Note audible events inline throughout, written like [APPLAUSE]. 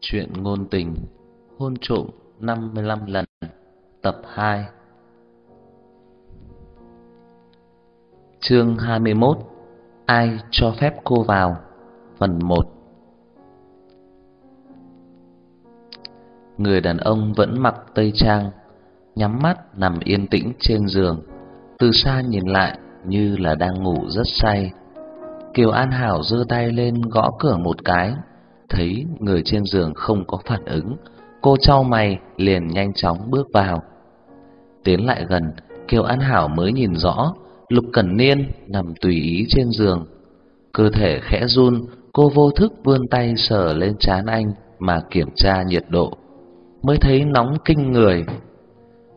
Chuyện ngôn tình Hôn trộm 55 lần, Tập 2 Chương 21 Ai cho phép cô vào? Phần 1 Người đàn ông vẫn mặc tây trang, Nhắm mắt nằm yên tĩnh trên giường, Từ xa nhìn lại như là đang ngủ rất say. Kiều An Hảo giơ tay lên gõ cửa một cái thấy người trên giường không có phản ứng, cô trao mày liền nhanh chóng bước vào. Tiến lại gần, Kiều An Hảo mới nhìn rõ, Lục Cẩn Niên nằm tùy ý trên giường. Cơ thể khẽ run, cô vô thức vươn tay sờ lên trán anh mà kiểm tra nhiệt độ, mới thấy nóng kinh người.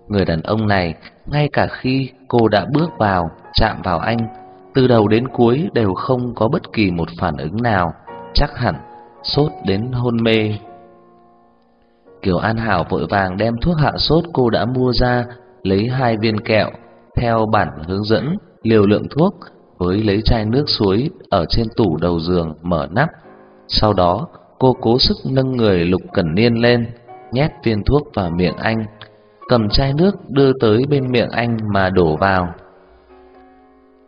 Người đàn ông này, ngay cả khi cô đã bước vào, chạm vào anh, từ đầu đến cuối đều không có bất kỳ một phản ứng nào, chắc hẳn sốt đến hôn mê. Kiều An Hảo vội vàng đem thuốc hạ sốt cô đã mua ra, lấy hai viên kẹo, theo bản hướng dẫn, liều lượng thuốc với lấy chai nước suối ở trên tủ đầu giường mở nắp. Sau đó, cô cố sức nâng người Lục Cẩn Niên lên, nhét viên thuốc vào miệng anh, cầm chai nước đưa tới bên miệng anh mà đổ vào.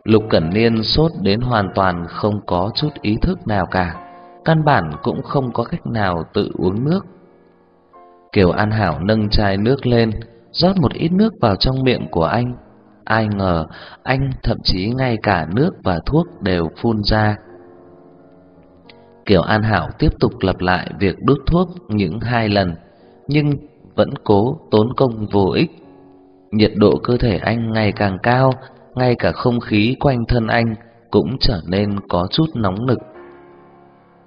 Lục Cẩn Niên sốt đến hoàn toàn không có chút ý thức nào cả căn bản cũng không có cách nào tự uống nước. Kiều An Hảo nâng chai nước lên, rót một ít nước vào trong miệng của anh. Ai ngờ anh thậm chí ngay cả nước và thuốc đều phun ra. Kiều An Hảo tiếp tục lặp lại việc đút thuốc những hai lần, nhưng vẫn cố tốn công vô ích. Nhiệt độ cơ thể anh ngày càng cao, ngay cả không khí quanh thân anh cũng trở nên có chút nóng nực.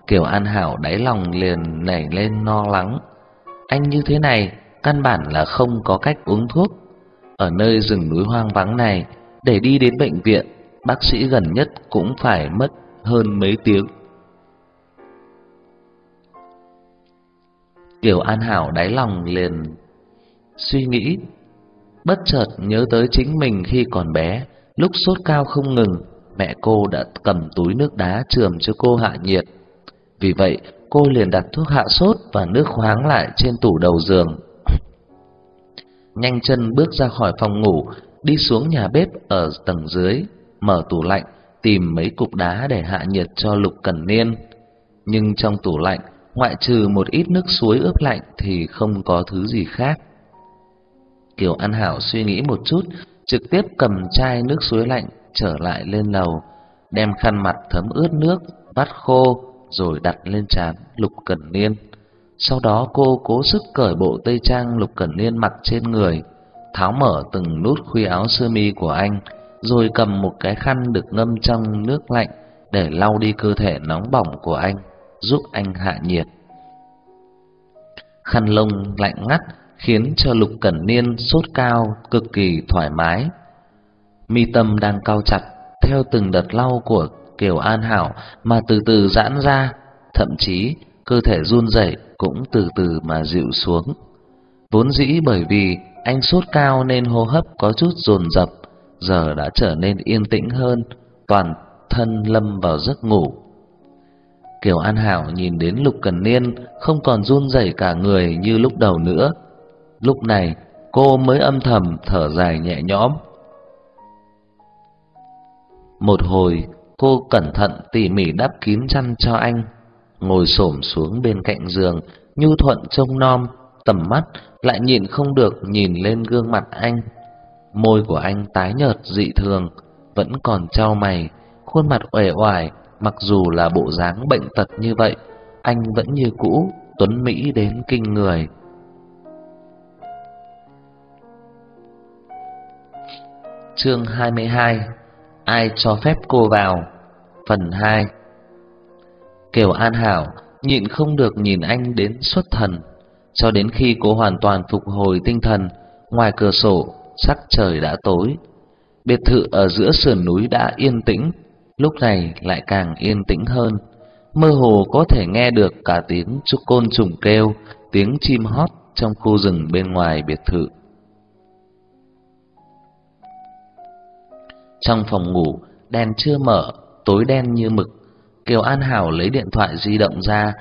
Kiều An Hảo đáy lòng liền nảy lên no lắng. Anh như thế này, căn bản là không có cách uống thuốc. Ở nơi rừng núi hoang vắng này, để đi đến bệnh viện, bác sĩ gần nhất cũng phải mất hơn mấy tiếng. Kiều An Hảo đáy lòng liền suy nghĩ, bất chợt nhớ tới chính mình khi còn bé, lúc sốt cao không ngừng, mẹ cô đã cầm túi nước đá chườm cho cô hạ nhiệt. Vì vậy, cô liền đặt thuốc hạ sốt và nước khoáng lại trên tủ đầu giường. Nhanh chân bước ra khỏi phòng ngủ, đi xuống nhà bếp ở tầng dưới, mở tủ lạnh, tìm mấy cục đá để hạ nhiệt cho Lục Cẩn Niên. Nhưng trong tủ lạnh, ngoại trừ một ít nước suối ướp lạnh thì không có thứ gì khác. Kiều An Hảo suy nghĩ một chút, trực tiếp cầm chai nước suối lạnh trở lại lên lầu, đem khăn mặt thấm ướt nước, vắt khô rồi đặt lên trán Lục Cẩn Niên. Sau đó cô cố sức cởi bộ tây trang Lục Cẩn Niên mặc trên người, tháo mở từng nút khuy áo sơ mi của anh, rồi cầm một cái khăn được ngâm trong nước lạnh để lau đi cơ thể nóng bỏng của anh, giúp anh hạ nhiệt. Khăn lông lạnh ngắt khiến cho Lục Cẩn Niên sốt cao cực kỳ thoải mái. Mi tâm đang cao chặt theo từng đợt lau của Kiều An Hảo mà từ từ giãn ra, thậm chí cơ thể run rẩy cũng từ từ mà dịu xuống. Vốn dĩ bởi vì anh sốt cao nên hô hấp có chút dồn dập, giờ đã trở nên yên tĩnh hơn, toàn thân lâm vào giấc ngủ. Kiều An Hảo nhìn đến Lục Cần Niên không còn run rẩy cả người như lúc đầu nữa. Lúc này, cô mới âm thầm thở dài nhẹ nhõm. Một hồi, Cô cẩn thận tỉ mỉ đắp kín chăn cho anh, ngồi xổm xuống bên cạnh giường, nhu thuận trông nom, tầm mắt lại nhịn không được nhìn lên gương mặt anh. Môi của anh tái nhợt dị thường, vẫn còn trao mày, khuôn mặt uể oải, mặc dù là bộ dáng bệnh tật như vậy, anh vẫn như cũ, tuấn mỹ đến kinh người. Chương 22 Ai cho phép cô vào? Phần 2 Kiều An Hảo nhịn không được nhìn anh đến xuất thần, cho đến khi cô hoàn toàn phục hồi tinh thần, ngoài cửa sổ sắc trời đã tối. Biệt thự ở giữa sườn núi đã yên tĩnh, lúc này lại càng yên tĩnh hơn. Mơ hồ có thể nghe được cả tiếng chúc côn trùng kêu, tiếng chim hót trong khu rừng bên ngoài biệt thự. Trong phòng ngủ, đèn chưa mở, tối đen như mực. Kiều An Hảo lấy điện thoại di động ra,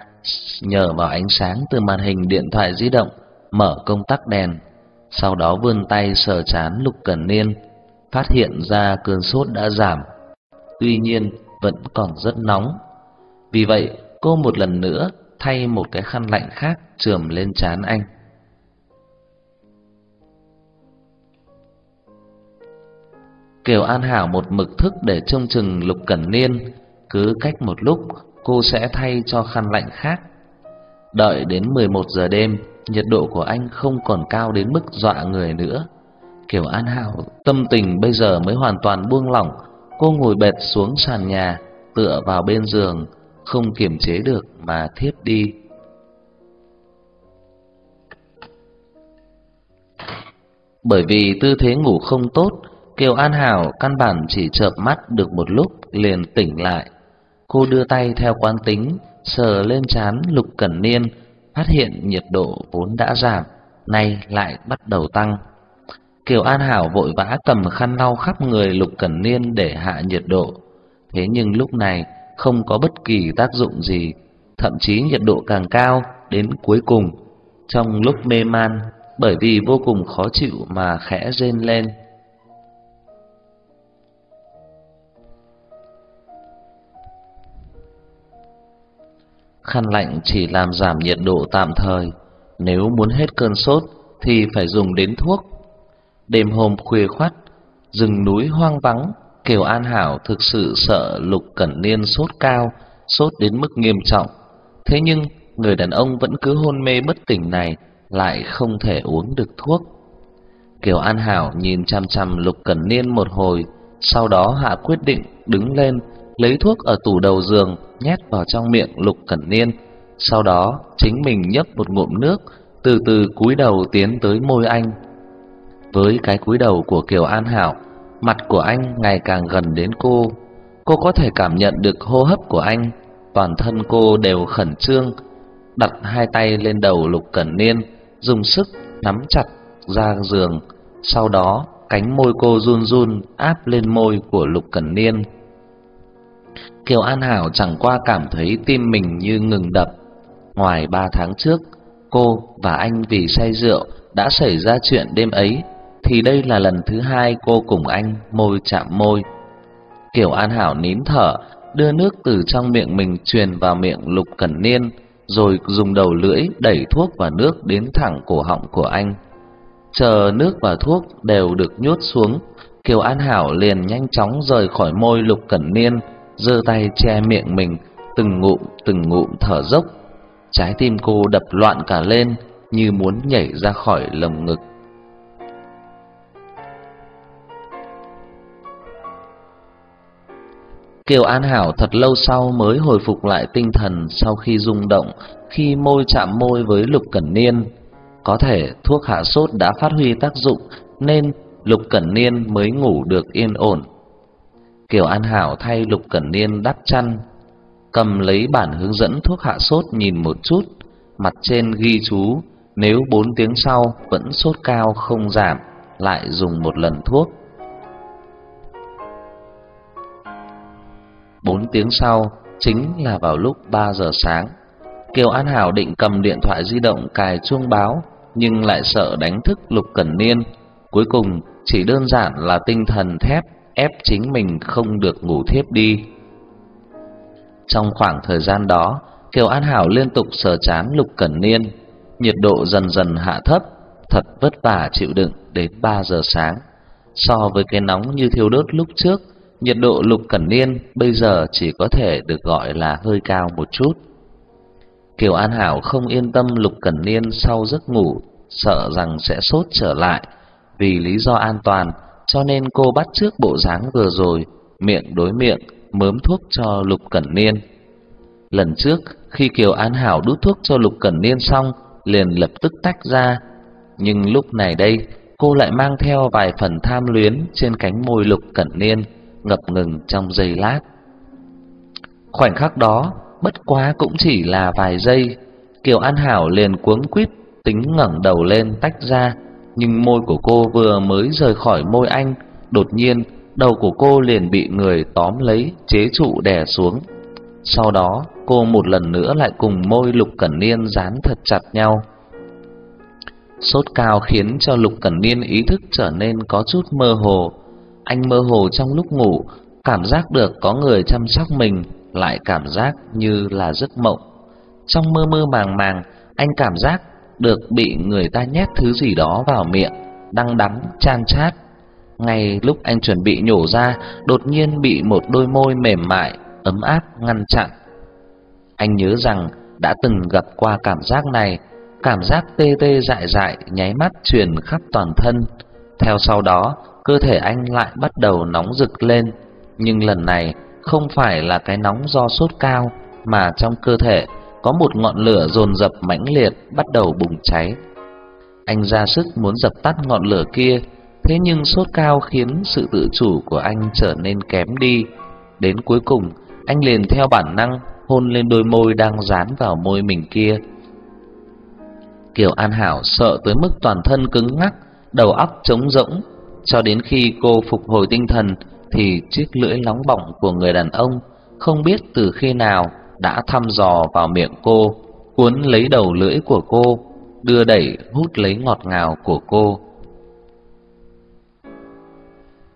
nhờ vào ánh sáng từ màn hình điện thoại di động mở công tắc đèn, sau đó vươn tay sờ chán Lục Cẩn Niên, phát hiện ra cơn sốt đã giảm. Tuy nhiên vẫn còn rất nóng. Vì vậy, cô một lần nữa thay một cái khăn lạnh khác chườm lên trán anh. Kiều An Hảo một mực thức để trông chừng Lục Cẩn Niên, cứ cách một lúc cô sẽ thay cho khăn lạnh khác. Đợi đến 11 giờ đêm, nhiệt độ của anh không còn cao đến mức dọa người nữa. Kiều An Hảo tâm tình bây giờ mới hoàn toàn buông lỏng, cô ngồi bệt xuống sàn nhà, tựa vào bên giường, không kiềm chế được mà thiếp đi. Bởi vì tư thế ngủ không tốt, Kiều An Hảo căn bản chỉ chợp mắt được một lúc liền tỉnh lại. Cô đưa tay theo quán tính, sờ lên trán Lục Cẩn Niên, phát hiện nhiệt độ vốn đã giảm, nay lại bắt đầu tăng. Kiều An Hảo vội vã cầm khăn lau khắp người Lục Cẩn Niên để hạ nhiệt độ. Thế nhưng lúc này không có bất kỳ tác dụng gì, thậm chí nhiệt độ càng cao đến cuối cùng. Trong lúc mê man, bởi vì vô cùng khó chịu mà khẽ rên lên. Khăn lạnh chỉ làm giảm nhiệt độ tạm thời, nếu muốn hết cơn sốt thì phải dùng đến thuốc. Đêm hôm khuya khoắt, rừng núi hoang vắng, Kiều An Hảo thực sự sợ Lục Cẩn Niên sốt cao, sốt đến mức nghiêm trọng. Thế nhưng người đàn ông vẫn cứ hôn mê bất tỉnh này lại không thể uống được thuốc. Kiều An Hảo nhìn chăm chăm Lục Cẩn Niên một hồi, sau đó hạ quyết định đứng lên, lấy thuốc ở tủ đầu giường nhét vào trong miệng Lục Cẩn Niên, sau đó chính mình nhấp một ngụm nước, từ từ cúi đầu tiến tới môi anh. Với cái cúi đầu của Kiều An Hảo, mặt của anh ngày càng gần đến cô. Cô có thể cảm nhận được hô hấp của anh, toàn thân cô đều khẩn trương, đặt hai tay lên đầu Lục Cẩn Niên, dùng sức nắm chặt ra giường, sau đó cánh môi cô run run áp lên môi của Lục Cẩn Niên. Kiều An Hảo chẳng qua cảm thấy tim mình như ngừng đập. Ngoài ba tháng trước, cô và anh vì say rượu đã xảy ra chuyện đêm ấy, thì đây là lần thứ hai cô cùng anh môi chạm môi. Kiều An Hảo nín thở, đưa nước từ trong miệng mình truyền vào miệng Lục Cẩn Niên, rồi dùng đầu lưỡi đẩy thuốc và nước đến thẳng cổ họng của anh. Chờ nước và thuốc đều được nhốt xuống, Kiều An Hảo liền nhanh chóng rời khỏi môi Lục Cẩn Niên, giơ tay che miệng mình, từng ngụm từng ngụm thở dốc. Trái tim cô đập loạn cả lên, như muốn nhảy ra khỏi lồng ngực. Kiều An Hảo thật lâu sau mới hồi phục lại tinh thần sau khi rung động, khi môi chạm môi với Lục Cẩn Niên. Có thể thuốc hạ sốt đã phát huy tác dụng nên Lục Cẩn Niên mới ngủ được yên ổn. Kiều An Hảo thay Lục Cẩn Niên đắp chăn, cầm lấy bản hướng dẫn thuốc hạ sốt nhìn một chút, mặt trên ghi chú nếu 4 tiếng sau vẫn sốt cao không giảm, lại dùng một lần thuốc. 4 tiếng sau chính là vào lúc 3 giờ sáng. Kiều An Hảo định cầm điện thoại di động cài chuông báo, nhưng lại sợ đánh thức Lục Cẩn Niên. Cuối cùng chỉ đơn giản là tinh thần thép ép chính mình không được ngủ thiếp đi. Trong khoảng thời gian đó, Kiều An Hảo liên tục sờ chán Lục Cẩn Niên, nhiệt độ dần dần hạ thấp, thật vất vả chịu đựng đến 3 giờ sáng. So với cái nóng như thiêu đốt lúc trước, nhiệt độ Lục Cẩn Niên bây giờ chỉ có thể được gọi là hơi cao một chút. Kiều An Hảo không yên tâm Lục Cẩn Niên sau giấc ngủ, sợ rằng sẽ sốt trở lại, vì lý do an toàn cho nên cô bắt trước bộ dáng vừa rồi, miệng đối miệng mớm thuốc cho Lục Cẩn Niên. Lần trước khi Kiều An Hảo đút thuốc cho Lục Cẩn Niên xong, liền lập tức tách ra, nhưng lúc này đây, cô lại mang theo vài phần tham luyến trên cánh môi Lục Cẩn Niên, ngập ngừng trong giây lát. Khoảnh khắc đó, bất quá cũng chỉ là vài giây, Kiều An Hảo liền cuống quýt tính ngẩng đầu lên tách ra, nhưng môi của cô vừa mới rời khỏi môi anh, đột nhiên đầu của cô liền bị người tóm lấy, chế trụ đè xuống. Sau đó, cô một lần nữa lại cùng môi Lục Cẩn Niên dán thật chặt nhau. Sốt cao khiến cho Lục Cẩn Niên ý thức trở nên có chút mơ hồ. Anh mơ hồ trong lúc ngủ, cảm giác được có người chăm sóc mình, lại cảm giác như là giấc mộng. Trong mơ mơ màng màng, anh cảm giác được bị người ta nhét thứ gì đó vào miệng, đắng đắng chan chát. Ngay lúc anh chuẩn bị nhổ ra, đột nhiên bị một đôi môi mềm mại, ấm áp ngăn chặn. Anh nhớ rằng đã từng gặp qua cảm giác này, cảm giác tê tê dại dại nháy mắt truyền khắp toàn thân. Theo sau đó, cơ thể anh lại bắt đầu nóng rực lên, nhưng lần này không phải là cái nóng do sốt cao mà trong cơ thể có một ngọn lửa dồn dập mãnh liệt bắt đầu bùng cháy. Anh ra sức muốn dập tắt ngọn lửa kia, thế nhưng sốt cao khiến sự tự chủ của anh trở nên kém đi. Đến cuối cùng, anh liền theo bản năng hôn lên đôi môi đang dán vào môi mình kia. Kiều An Hảo sợ tới mức toàn thân cứng ngắc, đầu óc trống rỗng, cho đến khi cô phục hồi tinh thần thì chiếc lưỡi nóng bỏng của người đàn ông không biết từ khi nào đã thăm dò vào miệng cô, cuốn lấy đầu lưỡi của cô, đưa đẩy hút lấy ngọt ngào của cô.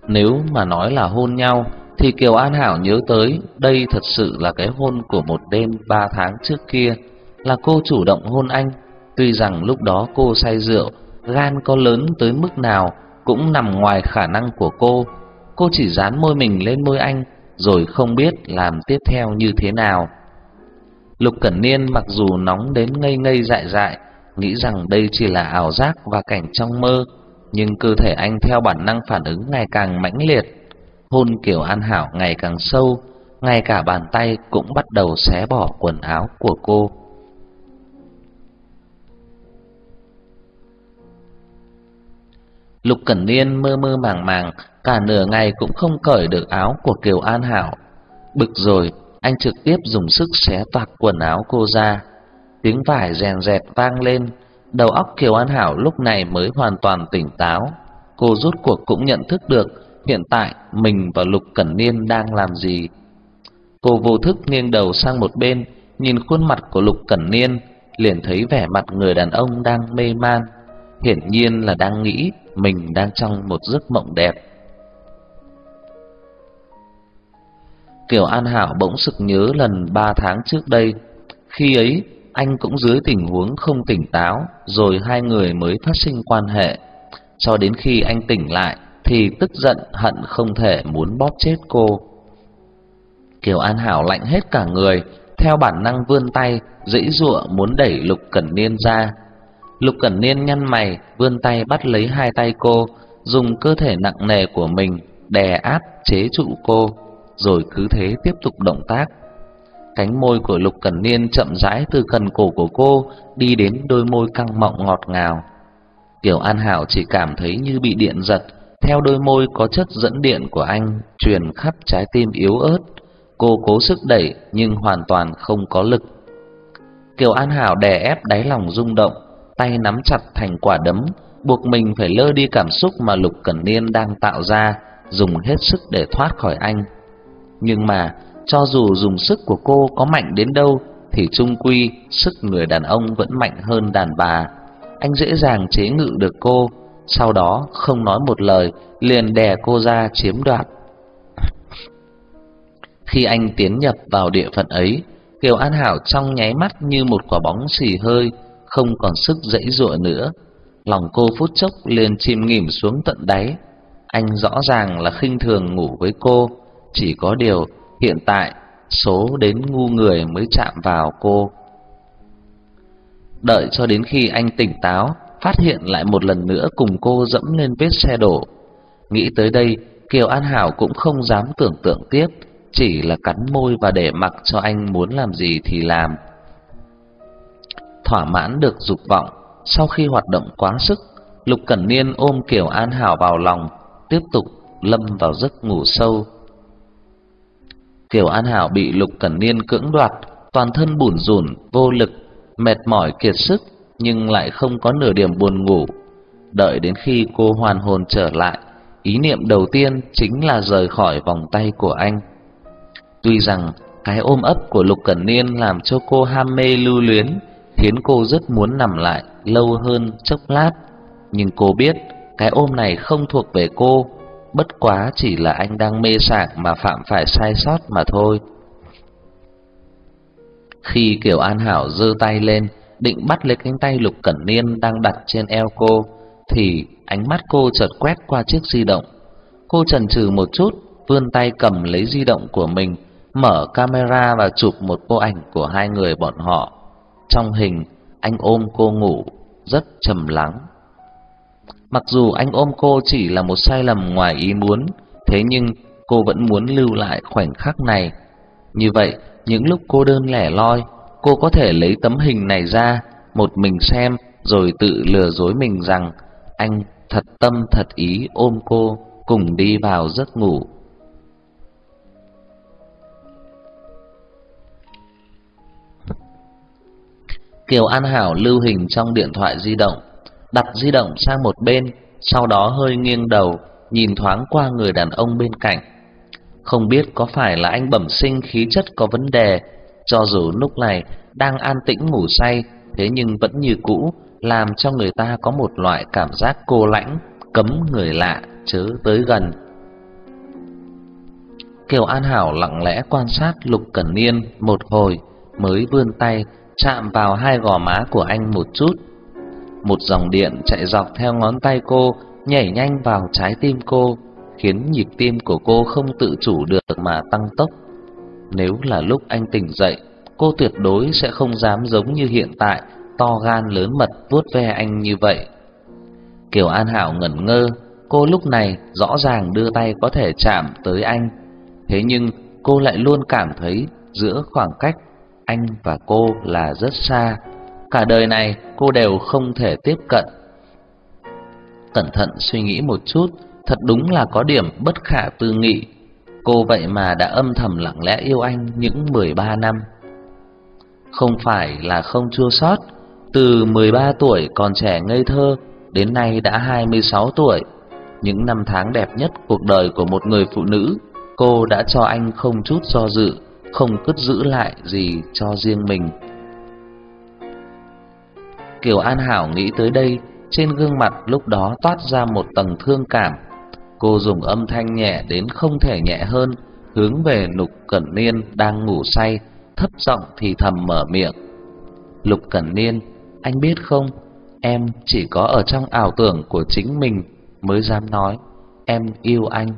Nếu mà nói là hôn nhau thì Kiều An Hảo nhớ tới đây thật sự là cái hôn của một đêm ba tháng trước kia, là cô chủ động hôn anh, tuy rằng lúc đó cô say rượu, gan có lớn tới mức nào cũng nằm ngoài khả năng của cô. Cô chỉ dán môi mình lên môi anh rồi không biết làm tiếp theo như thế nào. Lục Cẩn Niên mặc dù nóng đến ngây ngây dại dại, nghĩ rằng đây chỉ là ảo giác và cảnh trong mơ, nhưng cơ thể anh theo bản năng phản ứng ngày càng mãnh liệt. Hôn kiểu An Hảo ngày càng sâu, ngay cả bàn tay cũng bắt đầu xé bỏ quần áo của cô. Lục Cẩn Niên mơ mơ màng màng, cả nửa ngày cũng không cởi được áo của Kiều An Hảo. Bực rồi, anh trực tiếp dùng sức xé toạc quần áo cô ra. Tiếng vải rèn rẹt vang lên, đầu óc Kiều An Hảo lúc này mới hoàn toàn tỉnh táo. Cô rút cuộc cũng nhận thức được hiện tại mình và Lục Cẩn Niên đang làm gì. Cô vô thức nghiêng đầu sang một bên, nhìn khuôn mặt của Lục Cẩn Niên, liền thấy vẻ mặt người đàn ông đang mê man, hiển nhiên là đang nghĩ mình đang trong một giấc mộng đẹp. Kiều An Hảo bỗng sực nhớ lần ba tháng trước đây, khi ấy anh cũng dưới tình huống không tỉnh táo, rồi hai người mới phát sinh quan hệ. Cho đến khi anh tỉnh lại thì tức giận hận không thể muốn bóp chết cô. Kiều An Hảo lạnh hết cả người, theo bản năng vươn tay, dãy giụa muốn đẩy Lục Cẩn Niên ra. Lục Cẩn Niên nhăn mày, vươn tay bắt lấy hai tay cô, dùng cơ thể nặng nề của mình đè áp chế trụ cô rồi cứ thế tiếp tục động tác. Cánh môi của Lục Cẩn Niên chậm rãi từ cần cổ của cô đi đến đôi môi căng mọng ngọt ngào. Kiều An Hảo chỉ cảm thấy như bị điện giật, theo đôi môi có chất dẫn điện của anh truyền khắp trái tim yếu ớt. Cô cố sức đẩy nhưng hoàn toàn không có lực. Kiều An Hảo đè ép đáy lòng rung động, tay nắm chặt thành quả đấm, buộc mình phải lơ đi cảm xúc mà Lục Cẩn Niên đang tạo ra, dùng hết sức để thoát khỏi anh. Nhưng mà cho dù dùng sức của cô có mạnh đến đâu thì chung quy sức người đàn ông vẫn mạnh hơn đàn bà. Anh dễ dàng chế ngự được cô, sau đó không nói một lời liền đè cô ra chiếm đoạt. Khi anh tiến nhập vào địa phận ấy, Kiều An Hảo trong nháy mắt như một quả bóng xì hơi, không còn sức dãy dụa nữa. Lòng cô phút chốc liền chìm nghỉm xuống tận đáy. Anh rõ ràng là khinh thường ngủ với cô, chỉ có điều hiện tại số đến ngu người mới chạm vào cô. Đợi cho đến khi anh tỉnh táo, phát hiện lại một lần nữa cùng cô dẫm lên vết xe đổ. Nghĩ tới đây, Kiều An Hảo cũng không dám tưởng tượng tiếp, chỉ là cắn môi và để mặc cho anh muốn làm gì thì làm. Thỏa mãn được dục vọng, sau khi hoạt động quá sức, Lục Cẩn Niên ôm Kiều An Hảo vào lòng, tiếp tục lâm vào giấc ngủ sâu. Kiều An Hảo bị Lục Cẩn Niên cưỡng đoạt, toàn thân bủn rủn, vô lực, mệt mỏi kiệt sức nhưng lại không có nửa điểm buồn ngủ. Đợi đến khi cô hoàn hồn trở lại, ý niệm đầu tiên chính là rời khỏi vòng tay của anh. Tuy rằng Cái ôm ấp của Lục Cẩn Niên làm cho cô ham mê lưu luyến, khiến cô rất muốn nằm lại lâu hơn chốc lát. Nhưng cô biết cái ôm này không thuộc về cô, bất quá chỉ là anh đang mê sảng mà phạm phải sai sót mà thôi. Khi Kiều An Hảo giơ tay lên, định bắt lấy cánh tay Lục Cẩn Niên đang đặt trên eo cô, thì ánh mắt cô chợt quét qua chiếc di động. Cô chần chừ một chút, vươn tay cầm lấy di động của mình, mở camera và chụp một bộ ảnh của hai người bọn họ. Trong hình, anh ôm cô ngủ, rất trầm lắng. Mặc dù anh ôm cô chỉ là một sai lầm ngoài ý muốn, thế nhưng cô vẫn muốn lưu lại khoảnh khắc này. Như vậy, những lúc cô đơn lẻ loi, cô có thể lấy tấm hình này ra, một mình xem rồi tự lừa dối mình rằng anh thật tâm thật ý ôm cô cùng đi vào giấc ngủ. Kiều An Hảo lưu hình trong điện thoại di động, đặt di động sang một bên, sau đó hơi nghiêng đầu, nhìn thoáng qua người đàn ông bên cạnh. Không biết có phải là anh bẩm sinh khí chất có vấn đề, cho dù lúc này đang an tĩnh ngủ say, thế nhưng vẫn như cũ, làm cho người ta có một loại cảm giác cô lãnh, cấm người lạ chớ tới gần. Kiều An Hảo lặng lẽ quan sát Lục Cẩn Niên một hồi, mới vươn tay chạm vào hai gò má của anh một chút. Một dòng điện chạy dọc theo ngón tay cô, nhảy nhanh vào trái tim cô, khiến nhịp tim của cô không tự chủ được mà tăng tốc. Nếu là lúc anh tỉnh dậy, cô tuyệt đối sẽ không dám giống như hiện tại, to gan lớn mật vuốt ve anh như vậy. Kiều An Hảo ngẩn ngơ, cô lúc này rõ ràng đưa tay có thể chạm tới anh, thế nhưng cô lại luôn cảm thấy giữa khoảng cách anh và cô là rất xa. Cả đời này cô đều không thể tiếp cận. Cẩn thận suy nghĩ một chút, thật đúng là có điểm bất khả tư nghị. Cô vậy mà đã âm thầm lặng lẽ yêu anh những 13 năm. Không phải là không chua xót, từ 13 tuổi còn trẻ ngây thơ đến nay đã 26 tuổi, những năm tháng đẹp nhất cuộc đời của một người phụ nữ, cô đã cho anh không chút do dự không cất giữ lại gì cho riêng mình. Kiều An Hảo nghĩ tới đây, trên gương mặt lúc đó toát ra một tầng thương cảm. Cô dùng âm thanh nhẹ đến không thể nhẹ hơn, hướng về Lục Cẩn Niên đang ngủ say, thấp giọng thì thầm mở miệng. Lục Cẩn Niên, anh biết không, em chỉ có ở trong ảo tưởng của chính mình mới dám nói em yêu anh.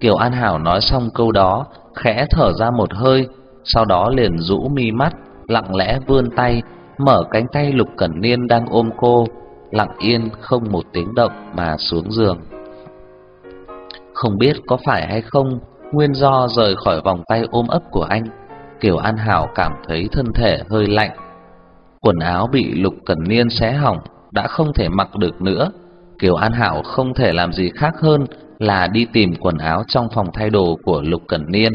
Kiều An Hảo nói xong câu đó, khẽ thở ra một hơi, sau đó liền rũ mi mắt, lặng lẽ vươn tay, mở cánh tay Lục Cẩn Niên đang ôm cô, lặng yên không một tiếng động mà xuống giường. Không biết có phải hay không, nguyên do rời khỏi vòng tay ôm ấp của anh, Kiều An Hảo cảm thấy thân thể hơi lạnh. Quần áo bị Lục Cẩn Niên xé hỏng, đã không thể mặc được nữa. Kiều An Hảo không thể làm gì khác hơn là đi tìm quần áo trong phòng thay đồ của Lục Cẩn Niên.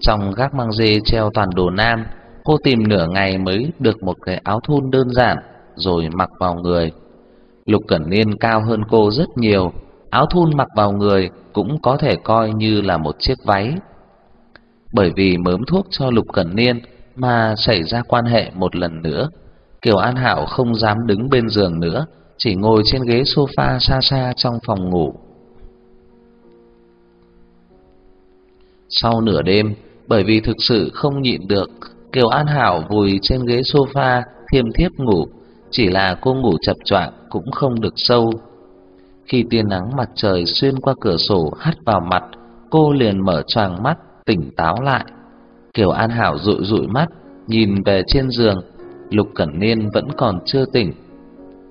Trong gác mang dê treo toàn đồ nam, cô tìm nửa ngày mới được một cái áo thun đơn giản rồi mặc vào người. Lục Cẩn Niên cao hơn cô rất nhiều, áo thun mặc vào người cũng có thể coi như là một chiếc váy. Bởi vì mớm thuốc cho Lục Cẩn Niên mà xảy ra quan hệ một lần nữa, Kiều An Hảo không dám đứng bên giường nữa, chỉ ngồi trên ghế sofa xa xa trong phòng ngủ. Sau nửa đêm, bởi vì thực sự không nhịn được, Kiều An Hảo vùi trên ghế sofa thiêm thiếp ngủ, chỉ là cô ngủ chập choạng cũng không được sâu. Khi tia nắng mặt trời xuyên qua cửa sổ hắt vào mặt, cô liền mở choàng mắt, tỉnh táo lại. Kiều An Hảo dụi dụi mắt, nhìn về trên giường, Lục Cẩn Niên vẫn còn chưa tỉnh.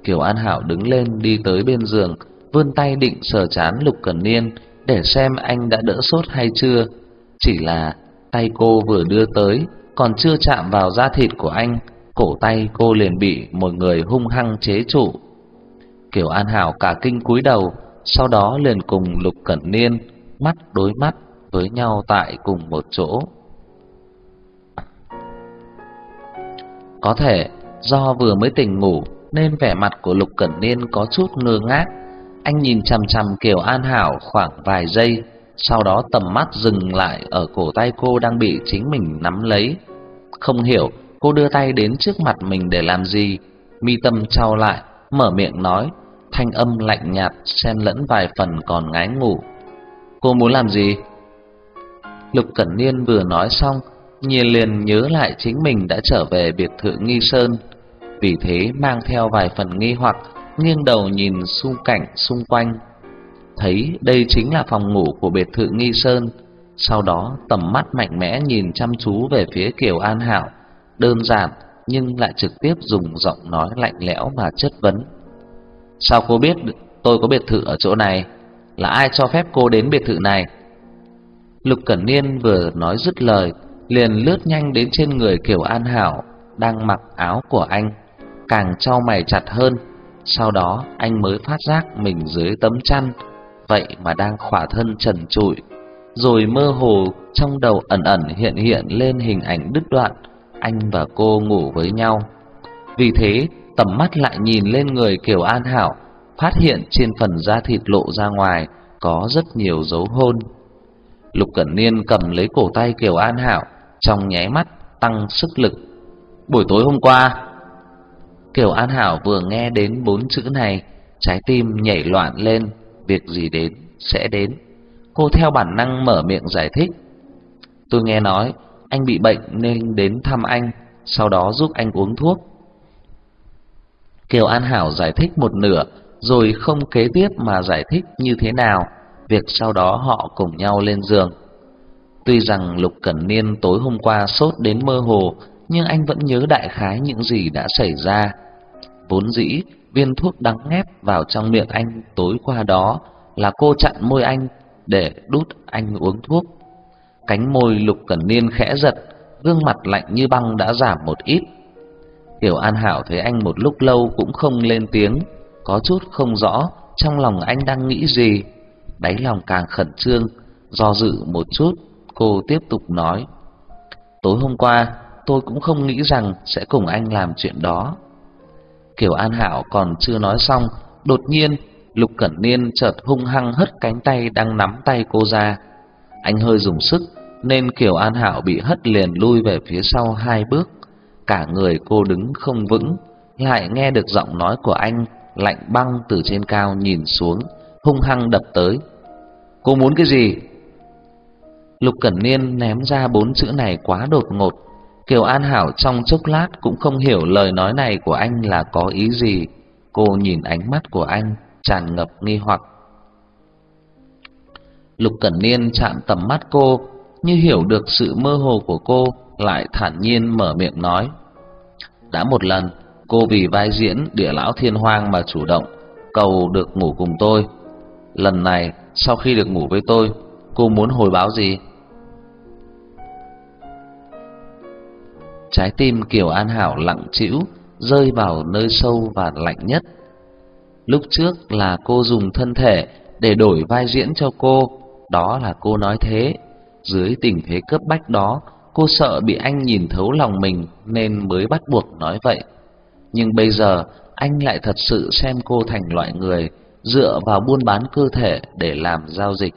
Kiều An Hảo đứng lên đi tới bên giường, vươn tay định sờ chán Lục Cẩn Niên để xem anh đã đỡ sốt hay chưa. Chỉ là tay cô vừa đưa tới, còn chưa chạm vào da thịt của anh, cổ tay cô liền bị một người hung hăng chế trụ. Kiều An Hảo cả kinh cúi đầu, sau đó liền cùng Lục Cẩn Niên mắt đối mắt với nhau tại cùng một chỗ. Có thể do vừa mới tỉnh ngủ nên vẻ mặt của Lục Cẩn Niên có chút ngơ ngác. Anh nhìn chằm chằm Kiều An Hảo khoảng vài giây, sau đó tầm mắt dừng lại ở cổ tay cô đang bị chính mình nắm lấy. Không hiểu cô đưa tay đến trước mặt mình để làm gì, mi tâm trao lại, mở miệng nói, thanh âm lạnh nhạt xen lẫn vài phần còn ngái ngủ. Cô muốn làm gì? Lục Cẩn Niên vừa nói xong, nhiên liền nhớ lại chính mình đã trở về biệt thự Nghi Sơn, vì thế mang theo vài phần nghi hoặc, nghiêng đầu nhìn xung cảnh xung quanh, thấy đây chính là phòng ngủ của biệt thự Nghi Sơn, sau đó tầm mắt mạnh mẽ nhìn chăm chú về phía Kiều An Hạo, đơn giản nhưng lại trực tiếp dùng giọng nói lạnh lẽo mà chất vấn. Sao cô biết tôi có biệt thự ở chỗ này? Là ai cho phép cô đến biệt thự này? Lục Cẩn Niên vừa nói dứt lời, liền lướt nhanh đến trên người Kiều An Hảo đang mặc áo của anh, càng trao mày chặt hơn. Sau đó anh mới phát giác mình dưới tấm chăn, vậy mà đang khỏa thân trần trụi, rồi mơ hồ trong đầu ẩn ẩn hiện hiện lên hình ảnh đứt đoạn anh và cô ngủ với nhau. Vì thế, tầm mắt lại nhìn lên người Kiều An Hảo, phát hiện trên phần da thịt lộ ra ngoài có rất nhiều dấu hôn. Lục Cẩn Niên cầm lấy cổ tay Kiều An Hảo, trong nháy mắt tăng sức lực. Buổi tối hôm qua, Kiều An Hảo vừa nghe đến bốn chữ này, trái tim nhảy loạn lên, việc gì đến sẽ đến. Cô theo bản năng mở miệng giải thích. Tôi nghe nói anh bị bệnh nên đến thăm anh, sau đó giúp anh uống thuốc. Kiều An Hảo giải thích một nửa, rồi không kế tiếp mà giải thích như thế nào, việc sau đó họ cùng nhau lên giường. Tuy rằng Lục Cẩn Niên tối hôm qua sốt đến mơ hồ, nhưng anh vẫn nhớ đại khái những gì đã xảy ra. Vốn dĩ, viên thuốc đắng ngép vào trong miệng anh tối qua đó là cô chặn môi anh để đút anh uống thuốc. Cánh môi Lục Cẩn Niên khẽ giật, gương mặt lạnh như băng đã giảm một ít. Tiểu An Hảo thấy anh một lúc lâu cũng không lên tiếng, có chút không rõ trong lòng anh đang nghĩ gì. Đáy lòng càng khẩn trương, do dự một chút, cô tiếp tục nói: "Tối hôm qua, tôi cũng không nghĩ rằng sẽ cùng anh làm chuyện đó." Kiều An Hảo còn chưa nói xong, đột nhiên Lục Cẩn Niên chợt hung hăng hất cánh tay đang nắm tay cô ra. Anh hơi dùng sức nên Kiều An Hảo bị hất liền lui về phía sau hai bước, cả người cô đứng không vững, lại nghe được giọng nói của anh lạnh băng từ trên cao nhìn xuống, hung hăng đập tới. "Cô muốn cái gì?" Lục Cẩn Niên ném ra bốn chữ này quá đột ngột, Kiều An Hảo trong chốc lát cũng không hiểu lời nói này của anh là có ý gì. Cô nhìn ánh mắt của anh tràn ngập nghi hoặc. Lục Cẩn Niên chạm tầm mắt cô, như hiểu được sự mơ hồ của cô, lại thản nhiên mở miệng nói: "Đã một lần, cô vì vai diễn Địa lão Thiên Hoang mà chủ động cầu được ngủ cùng tôi. Lần này, sau khi được ngủ với tôi, cô muốn hồi báo gì?" Trái tim Kiều An Hảo lặng trĩu, rơi vào nơi sâu và lạnh nhất. Lúc trước là cô dùng thân thể để đổi vai diễn cho cô, đó là cô nói thế. Dưới tình thế cấp bách đó, cô sợ bị anh nhìn thấu lòng mình nên mới bắt buộc nói vậy. Nhưng bây giờ, anh lại thật sự xem cô thành loại người dựa vào buôn bán cơ thể để làm giao dịch.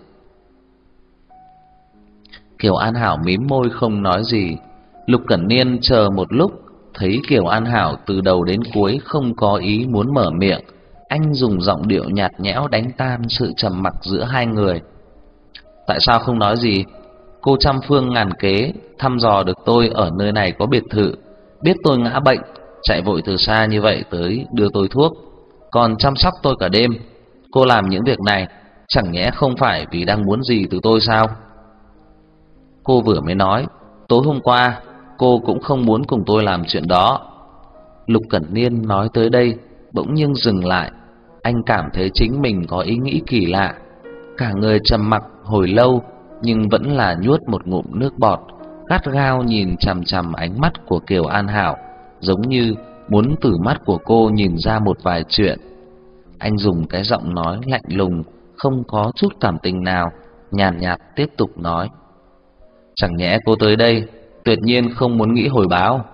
Kiều An Hảo mím môi không nói gì, Lục Cẩn Niên chờ một lúc, thấy Kiều An Hảo từ đầu đến cuối không có ý muốn mở miệng, anh dùng giọng điệu nhạt nhẽo đánh tan sự trầm mặc giữa hai người. Tại sao không nói gì? Cô trăm phương ngàn kế thăm dò được tôi ở nơi này có biệt thự, biết tôi ngã bệnh, chạy vội từ xa như vậy tới đưa tôi thuốc, còn chăm sóc tôi cả đêm. Cô làm những việc này chẳng nhẽ không phải vì đang muốn gì từ tôi sao? Cô vừa mới nói, tối hôm qua cô cũng không muốn cùng tôi làm chuyện đó. Lục Cẩn Niên nói tới đây, bỗng nhiên dừng lại. Anh cảm thấy chính mình có ý nghĩ kỳ lạ. Cả người trầm mặc hồi lâu, nhưng vẫn là nhuốt một ngụm nước bọt, gắt gao nhìn chằm chằm ánh mắt của Kiều An Hảo, giống như muốn từ mắt của cô nhìn ra một vài chuyện. Anh dùng cái giọng nói lạnh lùng, không có chút cảm tình nào, nhàn nhạt, nhạt tiếp tục nói: "Chẳng nhẽ cô tới đây tuyệt nhiên không muốn nghĩ hồi báo.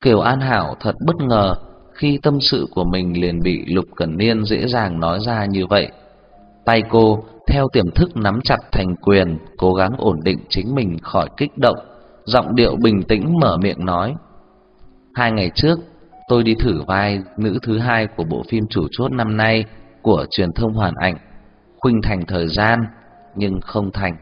Kiều An Hảo thật bất ngờ khi tâm sự của mình liền bị Lục Cẩn Niên dễ dàng nói ra như vậy. Tay cô theo tiềm thức nắm chặt thành quyền, cố gắng ổn định chính mình khỏi kích động, giọng điệu bình tĩnh mở miệng nói: "Hai ngày trước, tôi đi thử vai nữ thứ hai của bộ phim chủ chốt năm nay của truyền thông hoàn ảnh, khuynh thành thời gian nhưng không thành."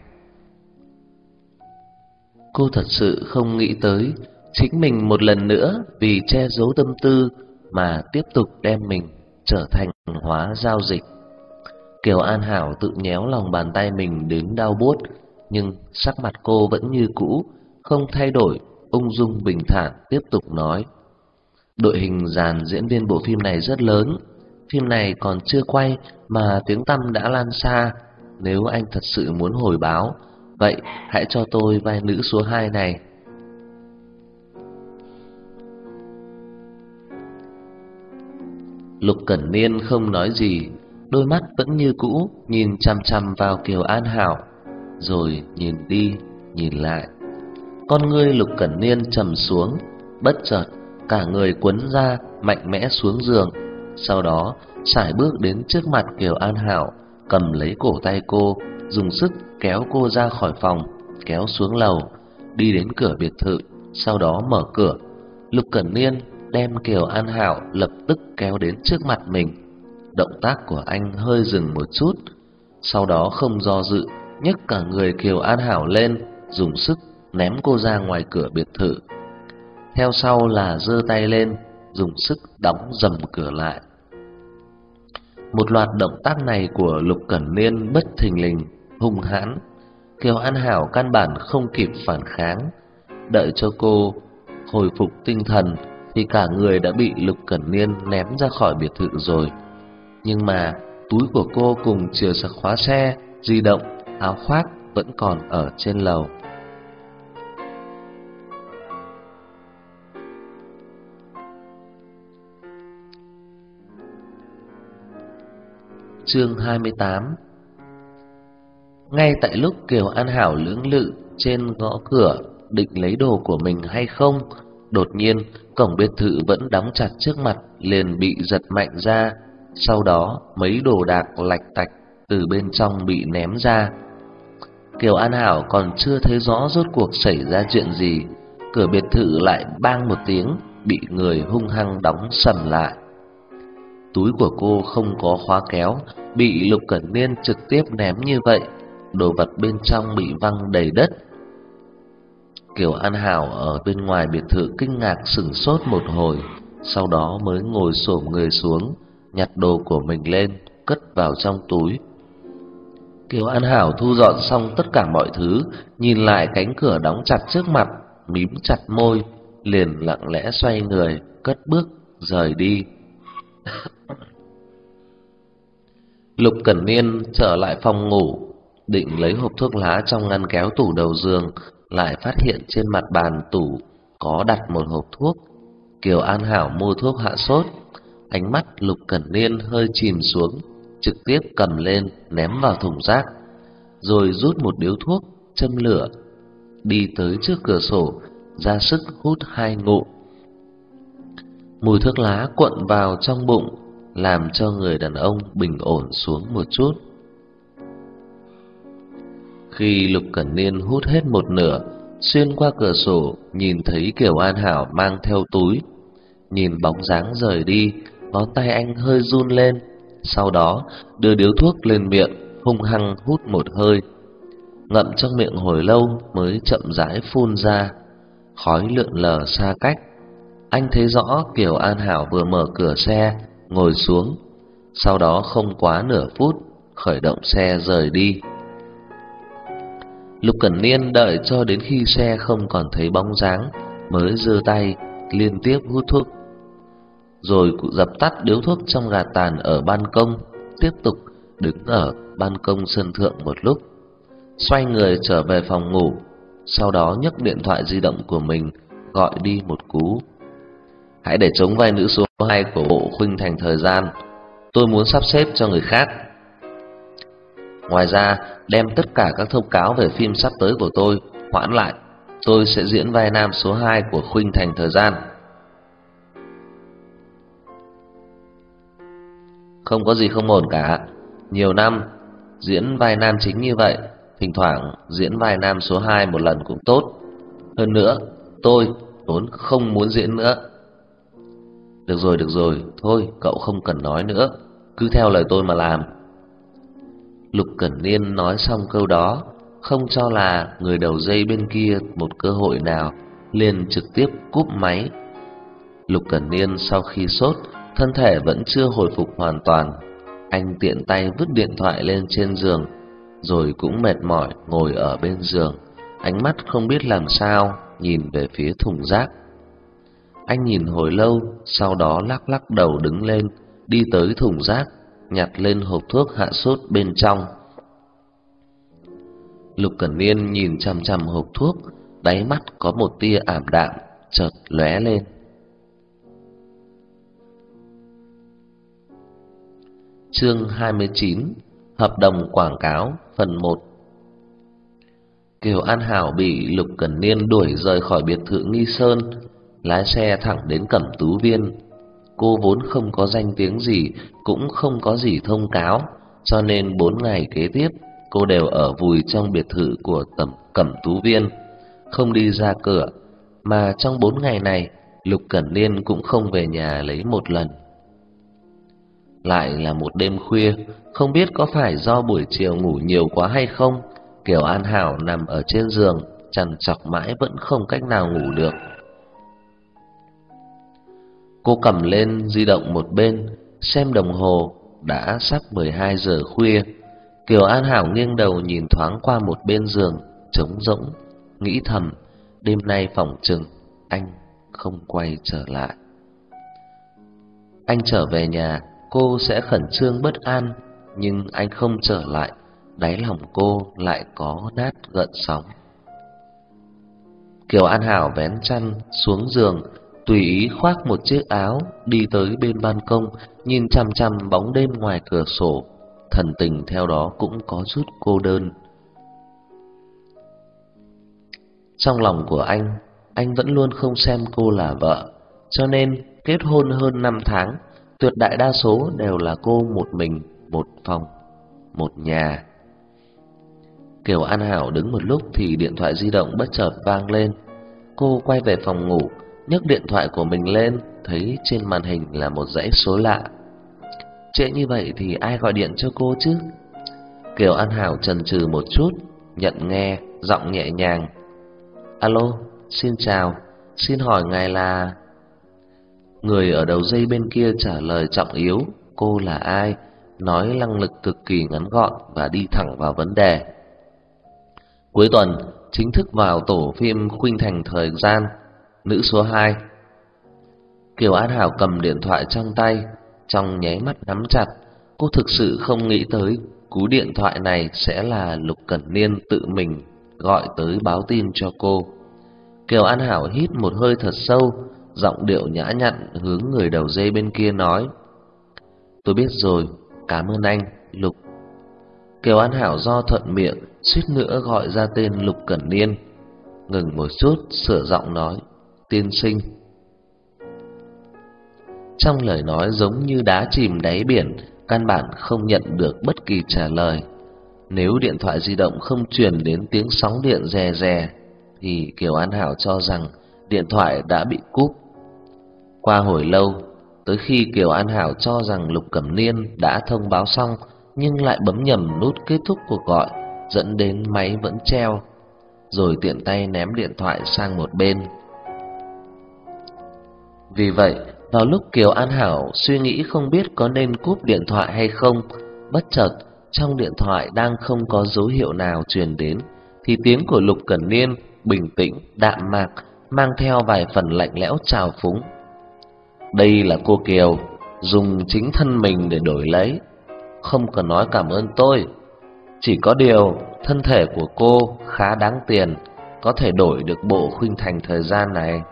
Cô thật sự không nghĩ tới chính mình một lần nữa vì che giấu tâm tư mà tiếp tục đem mình trở thành hóa giao dịch. Kiều An Hảo tự nhéo lòng bàn tay mình đến đau buốt, nhưng sắc mặt cô vẫn như cũ, không thay đổi, ung dung bình thản tiếp tục nói: "Đội hình dàn diễn viên bộ phim này rất lớn, phim này còn chưa quay mà tiếng tăm đã lan xa, nếu anh thật sự muốn hồi báo, vậy hãy cho tôi vai nữ số 2 này." Lục Cẩn Niên không nói gì, đôi mắt vẫn như cũ nhìn chằm chằm vào Kiều An Hảo, rồi nhìn đi, nhìn lại. Con ngươi Lục Cẩn Niên trầm xuống, bất chợt cả người quấn ra, mạnh mẽ xuống giường, sau đó sải bước đến trước mặt Kiều An Hảo, cầm lấy cổ tay cô, dùng sức kéo cô ra khỏi phòng, kéo xuống lầu, đi đến cửa biệt thự, sau đó mở cửa. Lục Cẩn Niên đem Kiều An Hảo lập tức kéo đến trước mặt mình. Động tác của anh hơi dừng một chút, sau đó không do dự, nhấc cả người Kiều An Hảo lên, dùng sức ném cô ra ngoài cửa biệt thự. Theo sau là giơ tay lên, dùng sức đóng dầm cửa lại. Một loạt động tác này của Lục Cẩn Niên bất thình lình, hung hãn. Kiều An Hảo căn bản không kịp phản kháng, đợi cho cô hồi phục tinh thần thì cả người đã bị Lục Cẩn Niên ném ra khỏi biệt thự rồi. Nhưng mà túi của cô cùng chìa sạc khóa xe, di động, áo khoác vẫn còn ở trên lầu. Chương 28 ngay tại lúc Kiều An Hảo lưỡng lự trên gõ cửa định lấy đồ của mình hay không, đột nhiên cổng biệt thự vẫn đóng chặt trước mặt liền bị giật mạnh ra, sau đó mấy đồ đạc lạch tạch từ bên trong bị ném ra. Kiều An Hảo còn chưa thấy rõ rốt cuộc xảy ra chuyện gì, cửa biệt thự lại bang một tiếng bị người hung hăng đóng sầm lại. Túi của cô không có khóa kéo, bị Lục Cẩn Niên trực tiếp ném như vậy, đồ vật bên trong bị văng đầy đất. Kiều An Hảo ở bên ngoài biệt thự kinh ngạc sửng sốt một hồi, sau đó mới ngồi xổm người xuống, nhặt đồ của mình lên, cất vào trong túi. Kiều An Hảo thu dọn xong tất cả mọi thứ, nhìn lại cánh cửa đóng chặt trước mặt, mím chặt môi, liền lặng lẽ xoay người, cất bước rời đi. [COUGHS] Lục Cẩn Niên trở lại phòng ngủ, định lấy hộp thuốc lá trong ngăn kéo tủ đầu giường, lại phát hiện trên mặt bàn tủ có đặt một hộp thuốc. Kiều An Hảo mua thuốc hạ sốt, ánh mắt Lục Cẩn Niên hơi chìm xuống, trực tiếp cầm lên ném vào thùng rác, rồi rút một điếu thuốc, châm lửa, đi tới trước cửa sổ, ra sức hút hai ngụm. Mùi thuốc lá cuộn vào trong bụng, làm cho người đàn ông bình ổn xuống một chút. Khi Lục Cẩn Niên hút hết một nửa, xuyên qua cửa sổ nhìn thấy Kiều An Hảo mang theo túi, nhìn bóng dáng rời đi, ngón tay anh hơi run lên, sau đó đưa điếu thuốc lên miệng, hung hăng hút một hơi. Ngậm trong miệng hồi lâu mới chậm rãi phun ra, khói lượn lờ xa cách. Anh thấy rõ Kiều An Hảo vừa mở cửa xe, ngồi xuống, sau đó không quá nửa phút khởi động xe rời đi. Lục Cẩn Niên đợi cho đến khi xe không còn thấy bóng dáng mới giơ tay liên tiếp hút thuốc. Rồi cụ dập tắt điếu thuốc trong gạt tàn ở ban công, tiếp tục đứng ở ban công sân thượng một lúc, xoay người trở về phòng ngủ, sau đó nhấc điện thoại di động của mình gọi đi một cú. Hãy để chống vai nữ số 2 của bộ khuynh thành thời gian, tôi muốn sắp xếp cho người khác Ngoài ra, đem tất cả các thông cáo về phim sắp tới của tôi hoãn lại. Tôi sẽ diễn vai nam số 2 của Khuynh Thành Thời Gian. Không có gì không ổn cả. Nhiều năm, diễn vai nam chính như vậy, thỉnh thoảng diễn vai nam số 2 một lần cũng tốt. Hơn nữa, tôi vốn không muốn diễn nữa. Được rồi, được rồi, thôi cậu không cần nói nữa, cứ theo lời tôi mà làm. Lục Cẩn Niên nói xong câu đó, không cho là người đầu dây bên kia một cơ hội nào, liền trực tiếp cúp máy. Lục Cẩn Niên sau khi sốt, thân thể vẫn chưa hồi phục hoàn toàn. Anh tiện tay vứt điện thoại lên trên giường, rồi cũng mệt mỏi ngồi ở bên giường, ánh mắt không biết làm sao nhìn về phía thùng rác. Anh nhìn hồi lâu, sau đó lắc lắc đầu đứng lên, đi tới thùng rác, nhặt lên hộp thuốc hạ sốt bên trong. Lục Cẩn Niên nhìn chằm chằm hộp thuốc, đáy mắt có một tia ảm đạm chợt lóe lên. Chương 29: Hợp đồng quảng cáo phần 1. Kiều An Hảo bị Lục Cẩn Niên đuổi rời khỏi biệt thự Nghi Sơn, lái xe thẳng đến Cẩm Tú Viên. Cô vốn không có danh tiếng gì, cũng không có gì thông cáo, cho nên bốn ngày kế tiếp cô đều ở vùi trong biệt thự của Tẩm Cẩm Tú Viên, không đi ra cửa, mà trong bốn ngày này, Lục Cẩn Niên cũng không về nhà lấy một lần. Lại là một đêm khuya, không biết có phải do buổi chiều ngủ nhiều quá hay không, Kiều An Hảo nằm ở trên giường, chằn chọc mãi vẫn không cách nào ngủ được. Cô cầm lên di động một bên, xem đồng hồ, đã sắp 12 giờ khuya. Kiều An Hảo nghiêng đầu nhìn thoáng qua một bên giường, trống rỗng, nghĩ thầm, đêm nay phòng trừng anh không quay trở lại. Anh trở về nhà, cô sẽ khẩn trương bất an, nhưng anh không trở lại, đáy lòng cô lại có nát gợn sóng. Kiều An Hảo vén chăn xuống giường, tùy ý khoác một chiếc áo, đi tới bên ban công, nhìn chằm chằm bóng đêm ngoài cửa sổ, thần tình theo đó cũng có chút cô đơn. Trong lòng của anh, anh vẫn luôn không xem cô là vợ, cho nên kết hôn hơn 5 tháng, tuyệt đại đa số đều là cô một mình, một phòng, một nhà. Kiều An Hảo đứng một lúc thì điện thoại di động bất chợt vang lên. Cô quay về phòng ngủ, nhấc điện thoại của mình lên, thấy trên màn hình là một dãy số lạ. Trễ như vậy thì ai gọi điện cho cô chứ? Kiều An Hảo chần chừ một chút, nhận nghe, giọng nhẹ nhàng. Alo, xin chào, xin hỏi ngài là... Người ở đầu dây bên kia trả lời trọng yếu, cô là ai, nói năng lực cực kỳ ngắn gọn và đi thẳng vào vấn đề. Cuối tuần, chính thức vào tổ phim Khuynh Thành thời gian, nữ số 2. Kiều An Hảo cầm điện thoại trong tay, trong nháy mắt nắm chặt, cô thực sự không nghĩ tới cú điện thoại này sẽ là Lục Cẩn Niên tự mình gọi tới báo tin cho cô. Kiều An Hảo hít một hơi thật sâu, giọng điệu nhã nhặn hướng người đầu dây bên kia nói: "Tôi biết rồi, cảm ơn anh, Lục." Kiều An Hảo do thuận miệng, suýt nữa gọi ra tên Lục Cẩn Niên. Ngừng một chút, sửa giọng nói: "Tiên sinh." Trong lời nói giống như đá chìm đáy biển, căn bản không nhận được bất kỳ trả lời. Nếu điện thoại di động không truyền đến tiếng sóng điện rè rè, thì Kiều An Hảo cho rằng điện thoại đã bị cúp. Qua hồi lâu, tới khi Kiều An Hảo cho rằng Lục Cẩm Niên đã thông báo xong, nhưng lại bấm nhầm nút kết thúc cuộc gọi, dẫn đến máy vẫn treo, rồi tiện tay ném điện thoại sang một bên. Vì vậy, vào lúc Kiều An Hảo suy nghĩ không biết có nên cúp điện thoại hay không, bất chợt trong điện thoại đang không có dấu hiệu nào truyền đến, thì tiếng của Lục Cẩn Niên bình tĩnh, đạm mạc, mang theo vài phần lạnh lẽo trào phúng. Đây là cô Kiều, dùng chính thân mình để đổi lấy, không cần nói cảm ơn tôi. Chỉ có điều, thân thể của cô khá đáng tiền, có thể đổi được bộ khuynh thành thời gian này.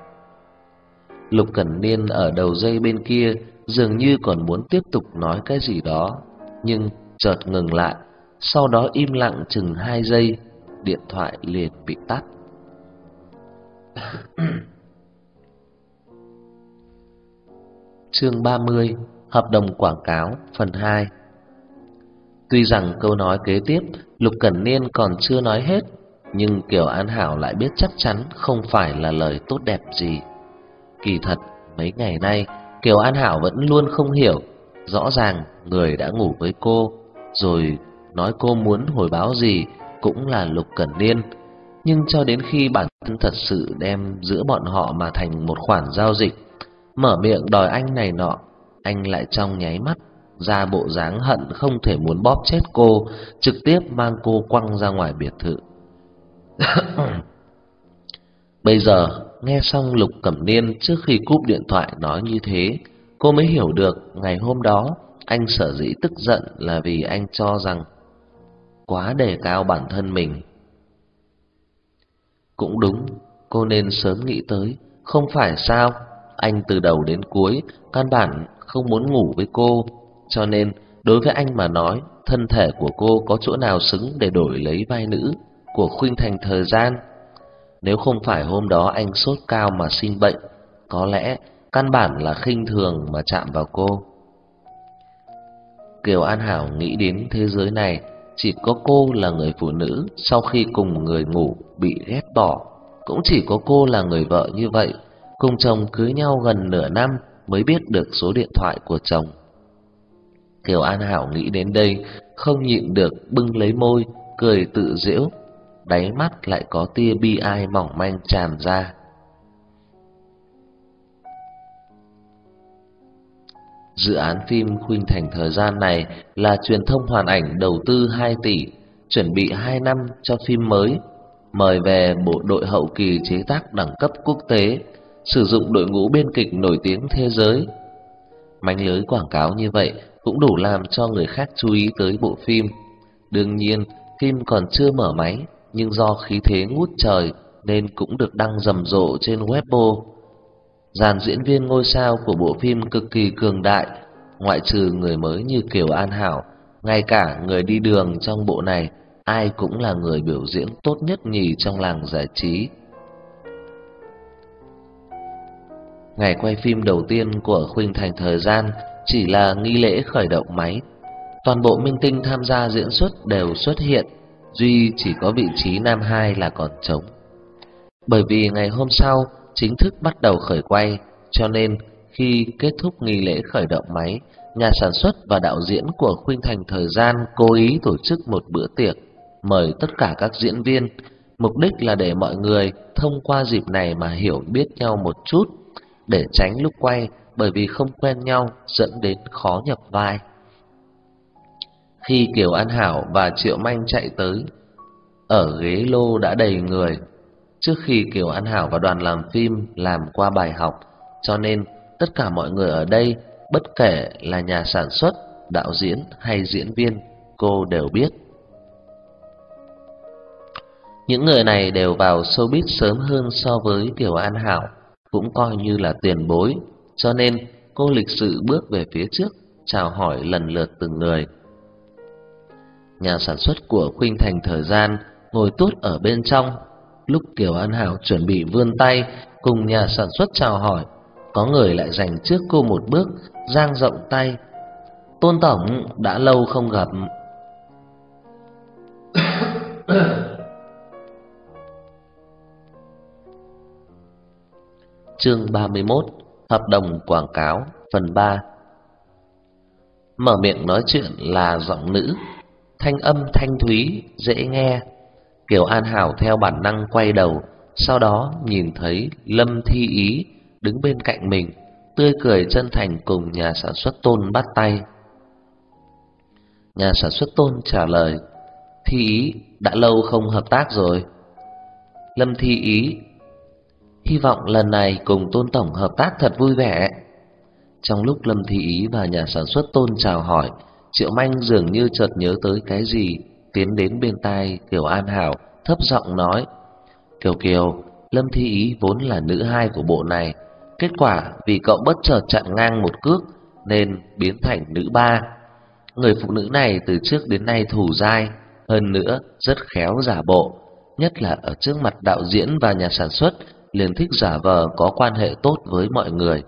Lục Cẩn Niên ở đầu dây bên kia dường như còn muốn tiếp tục nói cái gì đó, nhưng chợt ngừng lại, sau đó im lặng chừng hai giây, điện thoại liền bị tắt. [COUGHS] Chương 30: Hợp đồng quảng cáo phần 2. Tuy rằng câu nói kế tiếp Lục Cẩn Niên còn chưa nói hết, nhưng Kiều An Hảo lại biết chắc chắn không phải là lời tốt đẹp gì. Kỳ thật, mấy ngày nay Kiều An Hảo vẫn luôn không hiểu, rõ ràng người đã ngủ với cô, rồi nói cô muốn hồi báo gì cũng là Lục Cẩn Niên, nhưng cho đến khi bản thân thật sự đem giữa bọn họ mà thành một khoản giao dịch, mở miệng đòi anh này nọ, anh lại trong nháy mắt ra bộ dáng hận không thể muốn bóp chết cô, trực tiếp mang cô quăng ra ngoài biệt thự. [COUGHS] Bây giờ, nghe xong Lục Cẩm Niên trước khi cúp điện thoại nói như thế, cô mới hiểu được ngày hôm đó anh sở dĩ tức giận là vì anh cho rằng quá đề cao bản thân mình. Cũng đúng, cô nên sớm nghĩ tới, không phải sao? Anh từ đầu đến cuối căn bản không muốn ngủ với cô, cho nên đối với anh mà nói, thân thể của cô có chỗ nào xứng để đổi lấy vai nữ của Khuynh Thành thời gian. Nếu không phải hôm đó anh sốt cao mà sinh bệnh, có lẽ căn bản là khinh thường mà chạm vào cô. Kiều An Hảo nghĩ đến thế giới này chỉ có cô là người phụ nữ sau khi cùng người ngủ bị ghét bỏ, cũng chỉ có cô là người vợ như vậy, cùng chồng cưới nhau gần nửa năm mới biết được số điện thoại của chồng. Kiều An Hảo nghĩ đến đây, không nhịn được bưng lấy môi, cười tự giễu, đáy mắt lại có tia bi ai mỏng manh tràn ra. Dự án phim Khuynh Thành thời gian này là truyền thông hoàn ảnh đầu tư 2 tỷ, chuẩn bị 2 năm cho phim mới, mời về bộ đội hậu kỳ chế tác đẳng cấp quốc tế, sử dụng đội ngũ biên kịch nổi tiếng thế giới. Mánh lưới quảng cáo như vậy cũng đủ làm cho người khác chú ý tới bộ phim. Đương nhiên, phim còn chưa mở máy, nhưng do khí thế ngút trời nên cũng được đăng rầm rộ trên Weibo. Dàn diễn viên ngôi sao của bộ phim cực kỳ cường đại, ngoại trừ người mới như Kiều An Hảo, ngay cả người đi đường trong bộ này ai cũng là người biểu diễn tốt nhất nhì trong làng giải trí. Ngày quay phim đầu tiên của Khuynh Thành thời gian chỉ là nghi lễ khởi động máy. Toàn bộ minh tinh tham gia diễn xuất đều xuất hiện, duy chỉ có vị trí nam hai là còn trống. Bởi vì ngày hôm sau chính thức bắt đầu khởi quay, cho nên khi kết thúc nghi lễ khởi động máy, nhà sản xuất và đạo diễn của Khuynh Thành thời gian cố ý tổ chức một bữa tiệc, mời tất cả các diễn viên, mục đích là để mọi người thông qua dịp này mà hiểu biết nhau một chút, để tránh lúc quay bởi vì không quen nhau dẫn đến khó nhập vai. Khi Kiều An Hảo và Triệu Manh chạy tới, ở ghế lô đã đầy người. Trước khi Kiều An Hảo và đoàn làm phim làm qua bài học, cho nên tất cả mọi người ở đây, bất kể là nhà sản xuất, đạo diễn hay diễn viên, cô đều biết. Những người này đều vào showbiz sớm hơn so với Kiều An Hảo, cũng coi như là tiền bối cho nên cô lịch sự bước về phía trước, chào hỏi lần lượt từng người. Nhà sản xuất của Khuynh Thành thời gian ngồi tốt ở bên trong, lúc Kiều An Hảo chuẩn bị vươn tay cùng nhà sản xuất chào hỏi, có người lại giành trước cô một bước, dang rộng tay. Tôn tổng đã lâu không gặp. [COUGHS] Chương 31 Hợp đồng quảng cáo phần 3 Mở miệng nói chuyện là giọng nữ, thanh âm thanh thúy, dễ nghe. Kiều An Hảo theo bản năng quay đầu, sau đó nhìn thấy Lâm Thi Ý đứng bên cạnh mình, tươi cười chân thành cùng nhà sản xuất Tôn bắt tay. Nhà sản xuất Tôn trả lời: "Thi Ý, đã lâu không hợp tác rồi." Lâm Thi Ý Hy vọng lần này cùng Tôn Tổng hợp tác thật vui vẻ. Trong lúc Lâm Thị Ý và nhà sản xuất Tôn chào hỏi, Triệu Manh dường như chợt nhớ tới cái gì, tiến đến bên tai Kiều An Hảo, thấp giọng nói: "Kiều Kiều, Lâm Thi Ý vốn là nữ hai của bộ này, kết quả vì cậu bất chợt chặn ngang một cước nên biến thành nữ ba. Người phụ nữ này từ trước đến nay thủ dai, hơn nữa rất khéo giả bộ, nhất là ở trước mặt đạo diễn và nhà sản xuất liền thích giả vờ có quan hệ tốt với mọi người.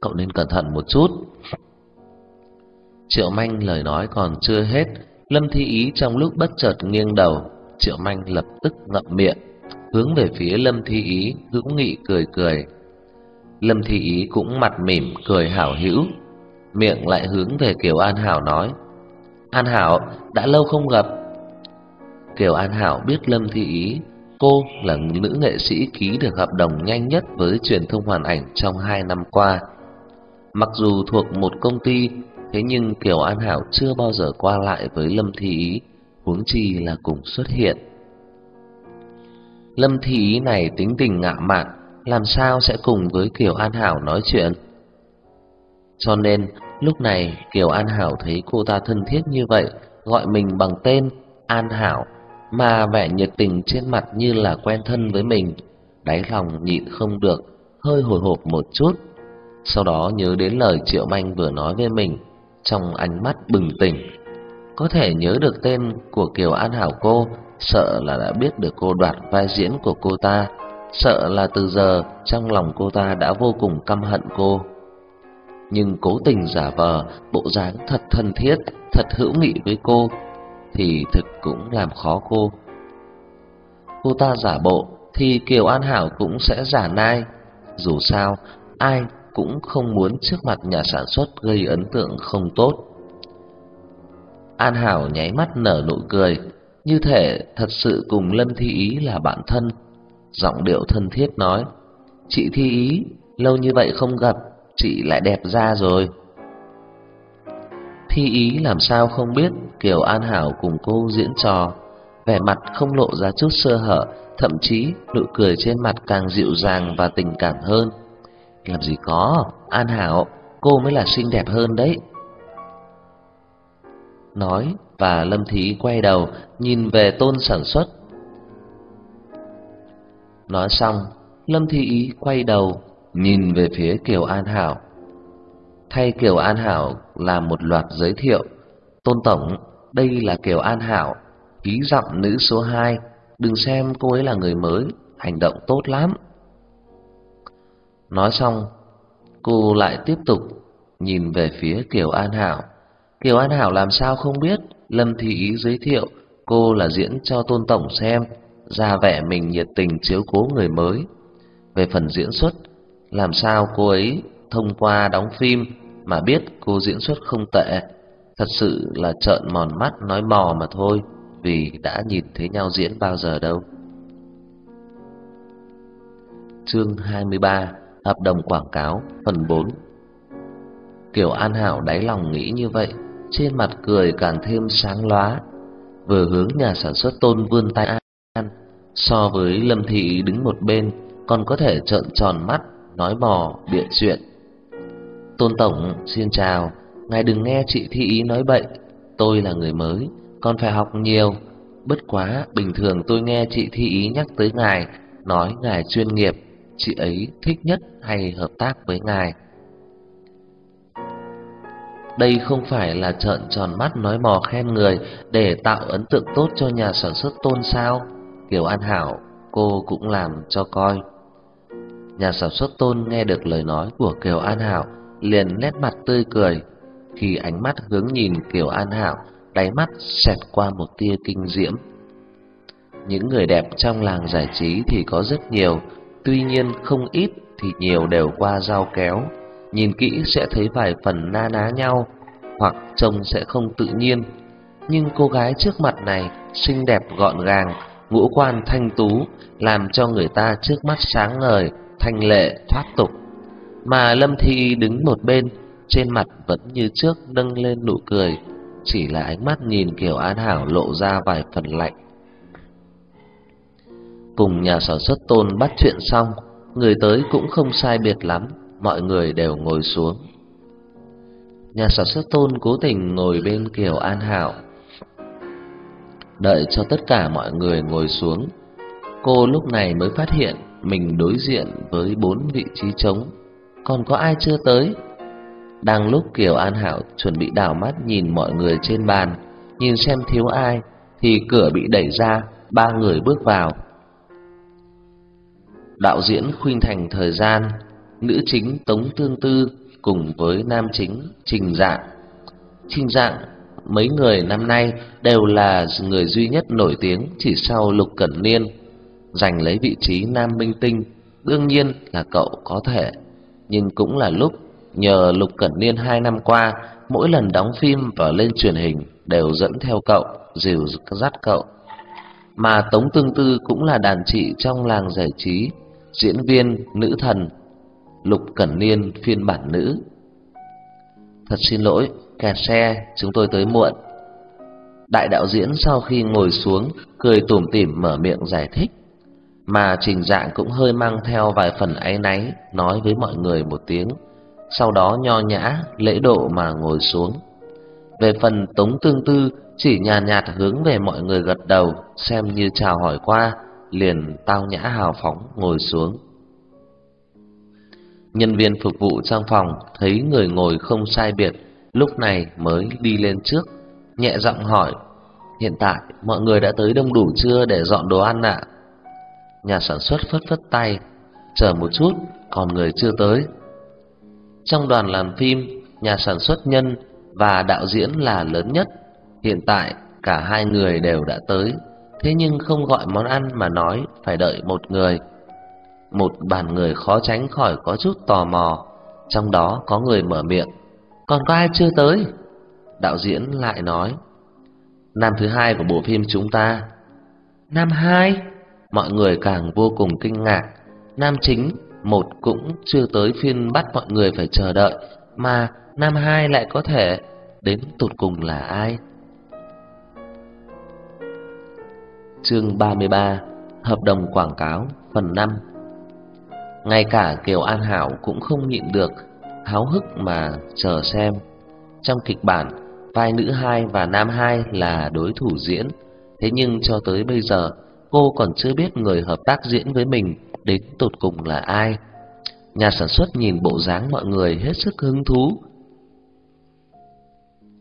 Cậu nên cẩn thận một chút. Triệu Manh lời nói còn chưa hết, Lâm Thi Ý trong lúc bất chợt nghiêng đầu, Triệu Manh lập tức ngậm miệng, hướng về phía Lâm Thi Ý hữu nghị cười cười. Lâm Thi Ý cũng mặt mỉm cười hảo hữu, miệng lại hướng về Kiều An Hảo nói: "An Hảo, đã lâu không gặp." Kiều An Hảo biết Lâm Thi Ý, cô là nữ nghệ sĩ ký được hợp đồng nhanh nhất với truyền thông hoàn ảnh trong hai năm qua. Mặc dù thuộc một công ty, thế nhưng Kiều An Hảo chưa bao giờ qua lại với Lâm Thị Ý, huống chi là cùng xuất hiện. Lâm Thị Ý này tính tình ngạ mạn, làm sao sẽ cùng với Kiều An Hảo nói chuyện? Cho nên, lúc này Kiều An Hảo thấy cô ta thân thiết như vậy, gọi mình bằng tên An Hảo, mà vẻ nhiệt tình trên mặt như là quen thân với mình, đáy lòng nhịn không được, hơi hồi hộp một chút. Sau đó nhớ đến lời Triệu Manh vừa nói với mình, trong ánh mắt bừng tỉnh. Có thể nhớ được tên của Kiều An Hảo cô, sợ là đã biết được cô đoạt vai diễn của cô ta, sợ là từ giờ trong lòng cô ta đã vô cùng căm hận cô. Nhưng cố tình giả vờ bộ dáng thật thân thiết, thật hữu nghị với cô thì thực cũng làm khó cô. Cô ta giả bộ thì Kiều An Hảo cũng sẽ giả nai, dù sao ai cũng không muốn trước mặt nhà sản xuất gây ấn tượng không tốt. An Hảo nháy mắt nở nụ cười, như thể thật sự cùng Lâm Thi Ý là bạn thân, giọng điệu thân thiết nói: "Chị Thi Ý, lâu như vậy không gặp, chị lại đẹp ra rồi." Thi Ý làm sao không biết Kiều An Hảo cùng cô diễn trò, vẻ mặt không lộ ra chút sơ hở, thậm chí nụ cười trên mặt càng dịu dàng và tình cảm hơn. Làm gì có, An Hảo, cô mới là xinh đẹp hơn đấy. Nói và Lâm Thị quay đầu nhìn về tôn sản xuất. Nói xong, Lâm Thị Ý quay đầu nhìn về phía Kiều An Hảo. Thay Kiều An Hảo làm một loạt giới thiệu. Tôn Tổng, đây là Kiều An Hảo, ký giọng nữ số 2. Đừng xem cô ấy là người mới, hành động tốt lắm. Nói xong, cô lại tiếp tục nhìn về phía Kiều An Hảo. Kiều An Hảo làm sao không biết, Lâm Thị Ý giới thiệu cô là diễn cho Tôn Tổng xem, ra vẻ mình nhiệt tình chiếu cố người mới. Về phần diễn xuất, làm sao cô ấy thông qua đóng phim mà biết cô diễn xuất không tệ, thật sự là trợn mòn mắt nói mò mà thôi, vì đã nhìn thấy nhau diễn bao giờ đâu. Chương 23: Hợp đồng quảng cáo phần 4. Kiều An Hảo đáy lòng nghĩ như vậy, trên mặt cười càng thêm sáng lóa, vừa hướng nhà sản xuất Tôn vươn tay an, so với Lâm Thị đứng một bên còn có thể trợn tròn mắt nói bò biện chuyện. Tôn tổng, xin chào, ngài đừng nghe chị Thị ý nói bậy, tôi là người mới, còn phải học nhiều. Bất quá, bình thường tôi nghe chị Thị ý nhắc tới ngài, nói ngài chuyên nghiệp, chị ấy thích nhất hay hợp tác với ngài. Đây không phải là trợn tròn mắt nói mò khen người để tạo ấn tượng tốt cho nhà sản xuất tôn sao? Kiều An Hảo, cô cũng làm cho coi. Nhà sản xuất tôn nghe được lời nói của Kiều An Hảo, liền nét mặt tươi cười. Khi ánh mắt hướng nhìn Kiều An Hảo, đáy mắt xẹt qua một tia kinh diễm. Những người đẹp trong làng giải trí thì có rất nhiều, tuy nhiên không ít thì nhiều đều qua dao kéo. Nhìn kỹ sẽ thấy vài phần na ná nhau, hoặc trông sẽ không tự nhiên. Nhưng cô gái trước mặt này xinh đẹp gọn gàng, ngũ quan thanh tú, làm cho người ta trước mắt sáng ngời, thanh lệ, thoát tục. Mà Lâm Thi đứng một bên, trên mặt vẫn như trước nâng lên nụ cười, chỉ là ánh mắt nhìn Kiều An Hảo lộ ra vài phần lạnh. Cùng nhà sản xuất Tôn bắt chuyện xong, người tới cũng không sai biệt lắm, mọi người đều ngồi xuống. Nhà sản xuất Tôn cố tình ngồi bên Kiều An Hảo. Đợi cho tất cả mọi người ngồi xuống, cô lúc này mới phát hiện mình đối diện với bốn vị trí trống còn có ai chưa tới? Đang lúc Kiều An Hảo chuẩn bị đảo mắt nhìn mọi người trên bàn, nhìn xem thiếu ai, thì cửa bị đẩy ra, ba người bước vào. Đạo diễn khuynh thành thời gian, nữ chính Tống Tương Tư cùng với nam chính Trình Dạng. Trình Dạng mấy người năm nay đều là người duy nhất nổi tiếng chỉ sau Lục Cẩn Niên, giành lấy vị trí nam minh tinh, đương nhiên là cậu có thể, nhưng cũng là lúc nhờ Lục Cẩn Niên hai năm qua, mỗi lần đóng phim và lên truyền hình đều dẫn theo cậu, dìu dắt cậu. Mà Tống Tương Tư cũng là đàn chị trong làng giải trí, diễn viên nữ thần Lục Cẩn Niên phiên bản nữ. Thật xin lỗi, kẹt xe, chúng tôi tới muộn. Đại đạo diễn sau khi ngồi xuống, cười tủm tỉm mở miệng giải thích, mà trình dạng cũng hơi mang theo vài phần áy náy, nói với mọi người một tiếng, sau đó nho nhã, lễ độ mà ngồi xuống. Về phần Tống Tương Tư chỉ nhàn nhạt, nhạt hướng về mọi người gật đầu, xem như chào hỏi qua, liền tao nhã hào phóng ngồi xuống. Nhân viên phục vụ trong phòng thấy người ngồi không sai biệt, lúc này mới đi lên trước, nhẹ giọng hỏi: "Hiện tại mọi người đã tới đông đủ chưa để dọn đồ ăn ạ?" Nhà sản xuất phất phất tay: "Chờ một chút, còn người chưa tới." Trong đoàn làm phim, nhà sản xuất nhân và đạo diễn là lớn nhất. Hiện tại cả hai người đều đã tới, thế nhưng không gọi món ăn mà nói phải đợi một người một bàn người khó tránh khỏi có chút tò mò, trong đó có người mở miệng, "Còn có ai chưa tới?" Đạo diễn lại nói, "Nam thứ hai của bộ phim chúng ta." "Nam hai?" Mọi người càng vô cùng kinh ngạc, nam chính một cũng chưa tới phiên bắt mọi người phải chờ đợi, mà nam hai lại có thể đến tụt cùng là ai? Chương 33: Hợp đồng quảng cáo phần 5 ngay cả Kiều An Hảo cũng không nhịn được háo hức mà chờ xem. Trong kịch bản, vai nữ hai và nam hai là đối thủ diễn, thế nhưng cho tới bây giờ cô còn chưa biết người hợp tác diễn với mình đến tột cùng là ai. Nhà sản xuất nhìn bộ dáng mọi người hết sức hứng thú.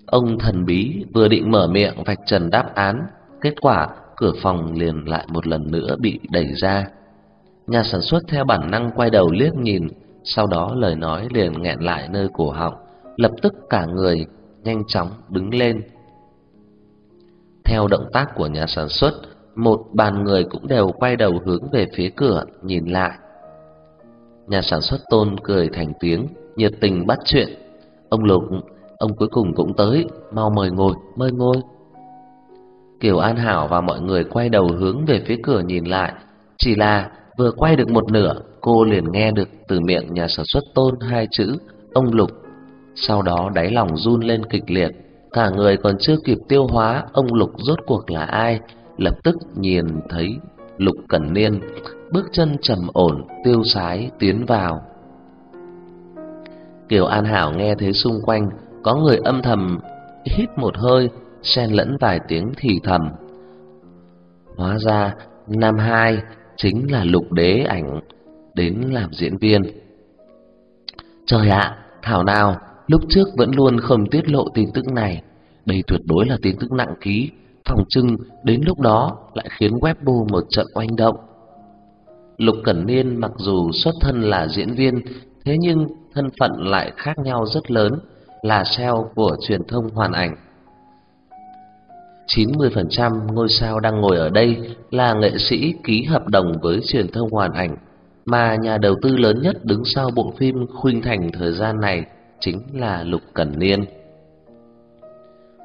Ông thần bí vừa định mở miệng vạch trần đáp án, kết quả cửa phòng liền lại một lần nữa bị đẩy ra. Nhà sản xuất theo bản năng quay đầu liếc nhìn, sau đó lời nói liền nghẹn lại nơi cổ họng, lập tức cả người nhanh chóng đứng lên. Theo động tác của nhà sản xuất, một bàn người cũng đều quay đầu hướng về phía cửa nhìn lại. Nhà sản xuất Tôn cười thành tiếng, nhiệt tình bắt chuyện. Ông Lục, ông cuối cùng cũng tới, mau mời ngồi, mời ngồi. Kiều An Hảo và mọi người quay đầu hướng về phía cửa nhìn lại, chỉ là Vừa quay được một nửa, cô liền nghe được từ miệng nhà sản xuất tôn hai chữ ông Lục. Sau đó đáy lòng run lên kịch liệt, cả người còn chưa kịp tiêu hóa ông Lục rốt cuộc là ai, lập tức nhìn thấy Lục Cẩn Niên bước chân trầm ổn, tiêu sái tiến vào. Kiều An Hảo nghe thấy xung quanh có người âm thầm hít một hơi, xen lẫn vài tiếng thì thầm. Hóa ra nam hai chính là Lục Đế ảnh đến làm diễn viên. Trời ạ, thảo nào lúc trước vẫn luôn không tiết lộ tin tức này, đây tuyệt đối là tin tức nặng ký, phòng trưng đến lúc đó lại khiến Webbo một trận oanh động. Lục Cẩn Niên mặc dù xuất thân là diễn viên, thế nhưng thân phận lại khác nhau rất lớn, là SEO của truyền thông hoàn ảnh 90% ngôi sao đang ngồi ở đây là nghệ sĩ ký hợp đồng với truyền thông hoàn ảnh, mà nhà đầu tư lớn nhất đứng sau bộ phim khuynh thành thời gian này chính là Lục Cẩn Niên.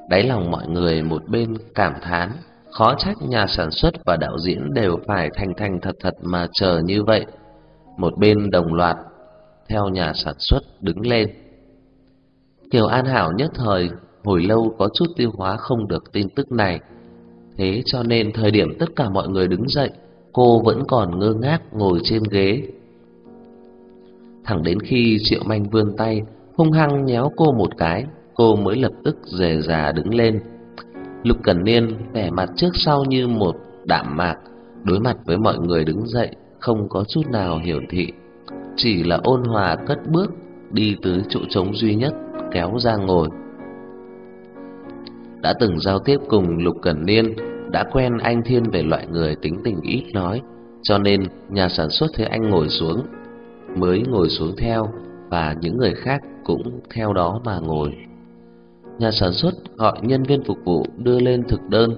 Đáy lòng mọi người một bên cảm thán, khó trách nhà sản xuất và đạo diễn đều phải thành thành thật thật mà chờ như vậy. Một bên đồng loạt theo nhà sản xuất đứng lên. Kiều An Hảo nhất thời hồi lâu có chút tiêu hóa không được tin tức này. Thế cho nên thời điểm tất cả mọi người đứng dậy, cô vẫn còn ngơ ngác ngồi trên ghế. Thẳng đến khi Triệu Manh vươn tay, hung hăng nhéo cô một cái, cô mới lập tức dề dà đứng lên. Lục Cẩn Niên vẻ mặt trước sau như một đạm mạc, đối mặt với mọi người đứng dậy, không có chút nào hiểu thị, chỉ là ôn hòa cất bước đi tới chỗ trống duy nhất, kéo ra ngồi đã từng giao tiếp cùng Lục Cẩn Niên, đã quen anh Thiên về loại người tính tình ít nói, cho nên nhà sản xuất thấy anh ngồi xuống, mới ngồi xuống theo và những người khác cũng theo đó mà ngồi. Nhà sản xuất gọi nhân viên phục vụ đưa lên thực đơn,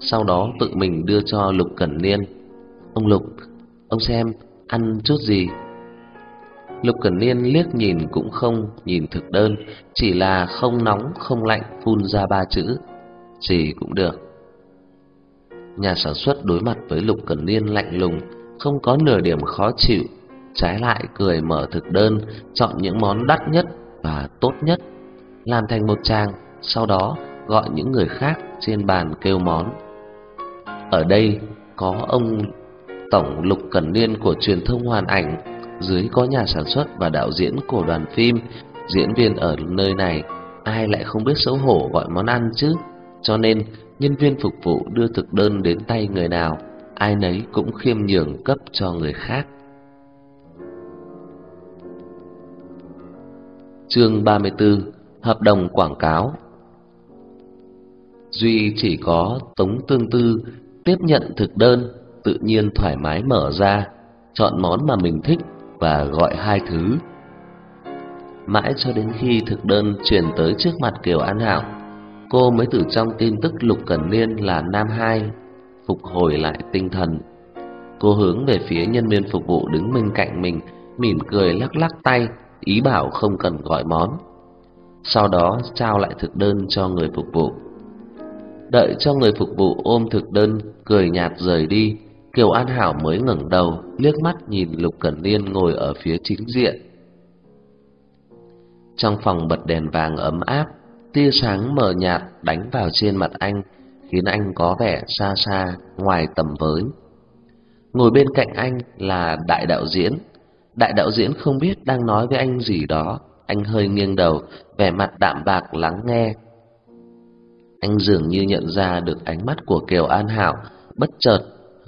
sau đó tự mình đưa cho Lục Cẩn Niên. "Ông Lục, ông xem ăn chút gì?" Lục Cẩn Niên liếc nhìn cũng không nhìn thực đơn, chỉ là không nóng không lạnh phun ra ba chữ, "Gì cũng được." Nhà sản xuất đối mặt với Lục Cẩn Niên lạnh lùng, không có nửa điểm khó chịu, trái lại cười mở thực đơn, chọn những món đắt nhất và tốt nhất, làm thành một trang. sau đó gọi những người khác trên bàn kêu món. Ở đây có ông tổng Lục Cẩn Niên của truyền thông hoàn ảnh, dưới có nhà sản xuất và đạo diễn của đoàn phim, diễn viên ở nơi này ai lại không biết xấu hổ gọi món ăn chứ? Cho nên nhân viên phục vụ đưa thực đơn đến tay người nào, ai nấy cũng khiêm nhường cấp cho người khác. Chương 34: Hợp đồng quảng cáo. Duy chỉ có Tống Tương Tư tiếp nhận thực đơn, tự nhiên thoải mái mở ra, chọn món mà mình thích và gọi hai thứ. Mãi cho đến khi thực đơn chuyển tới trước mặt Kiều An Hảo, cô mới từ trong tin tức Lục Cẩn Niên là nam hai phục hồi lại tinh thần. Cô hướng về phía nhân viên phục vụ đứng bên cạnh mình, mỉm cười lắc lắc tay, ý bảo không cần gọi món. Sau đó trao lại thực đơn cho người phục vụ. Đợi cho người phục vụ ôm thực đơn, cười nhạt rời đi, Kiều An Hảo mới ngẩng đầu, liếc mắt nhìn Lục Cẩn Niên ngồi ở phía chính diện. Trong phòng bật đèn vàng ấm áp, tia sáng mờ nhạt đánh vào trên mặt anh, khiến anh có vẻ xa xa, ngoài tầm với. Ngồi bên cạnh anh là đại đạo diễn. Đại đạo diễn không biết đang nói với anh gì đó, anh hơi nghiêng đầu, vẻ mặt đạm bạc lắng nghe. Anh dường như nhận ra được ánh mắt của Kiều An Hảo, bất chợt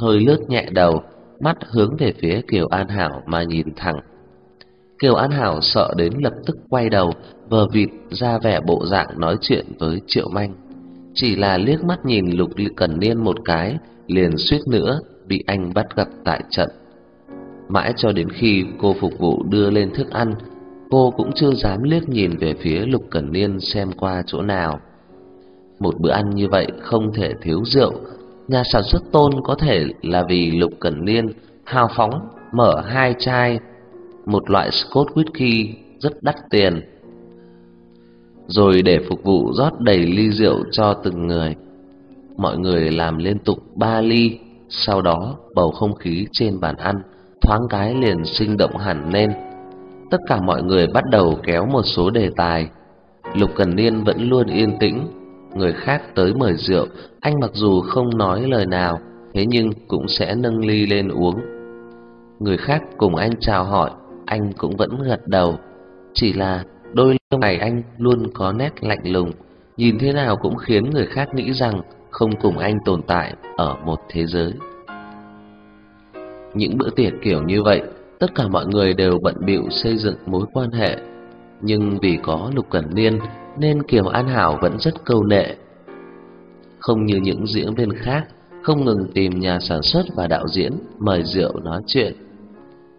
hơi lướt nhẹ đầu, mắt hướng về phía Kiều An Hảo mà nhìn thẳng. Kiều An Hảo sợ đến lập tức quay đầu, vờ vịt ra vẻ bộ dạng nói chuyện với Triệu Manh. Chỉ là liếc mắt nhìn Lục Cẩn Niên một cái, liền suýt nữa bị anh bắt gặp tại trận. Mãi cho đến khi cô phục vụ đưa lên thức ăn, cô cũng chưa dám liếc nhìn về phía Lục Cẩn Niên xem qua chỗ nào. Một bữa ăn như vậy không thể thiếu rượu, nhà sản xuất tôn có thể là vì Lục Cẩn Niên hào phóng mở hai chai một loại Scotch whisky rất đắt tiền rồi để phục vụ rót đầy ly rượu cho từng người. Mọi người làm liên tục ba ly, sau đó bầu không khí trên bàn ăn thoáng cái liền sinh động hẳn lên. Tất cả mọi người bắt đầu kéo một số đề tài. Lục Cần Niên vẫn luôn yên tĩnh, người khác tới mời rượu, anh mặc dù không nói lời nào, thế nhưng cũng sẽ nâng ly lên uống. Người khác cùng anh chào hỏi, anh cũng vẫn gật đầu, chỉ là Đôi lông mày anh luôn có nét lạnh lùng, nhìn thế nào cũng khiến người khác nghĩ rằng không cùng anh tồn tại ở một thế giới. Những bữa tiệc kiểu như vậy, tất cả mọi người đều bận bịu xây dựng mối quan hệ, nhưng vì có Lục Cẩn Niên nên Kiều An Hảo vẫn rất câu nệ. Không như những diễn viên khác, không ngừng tìm nhà sản xuất và đạo diễn mời rượu nói chuyện.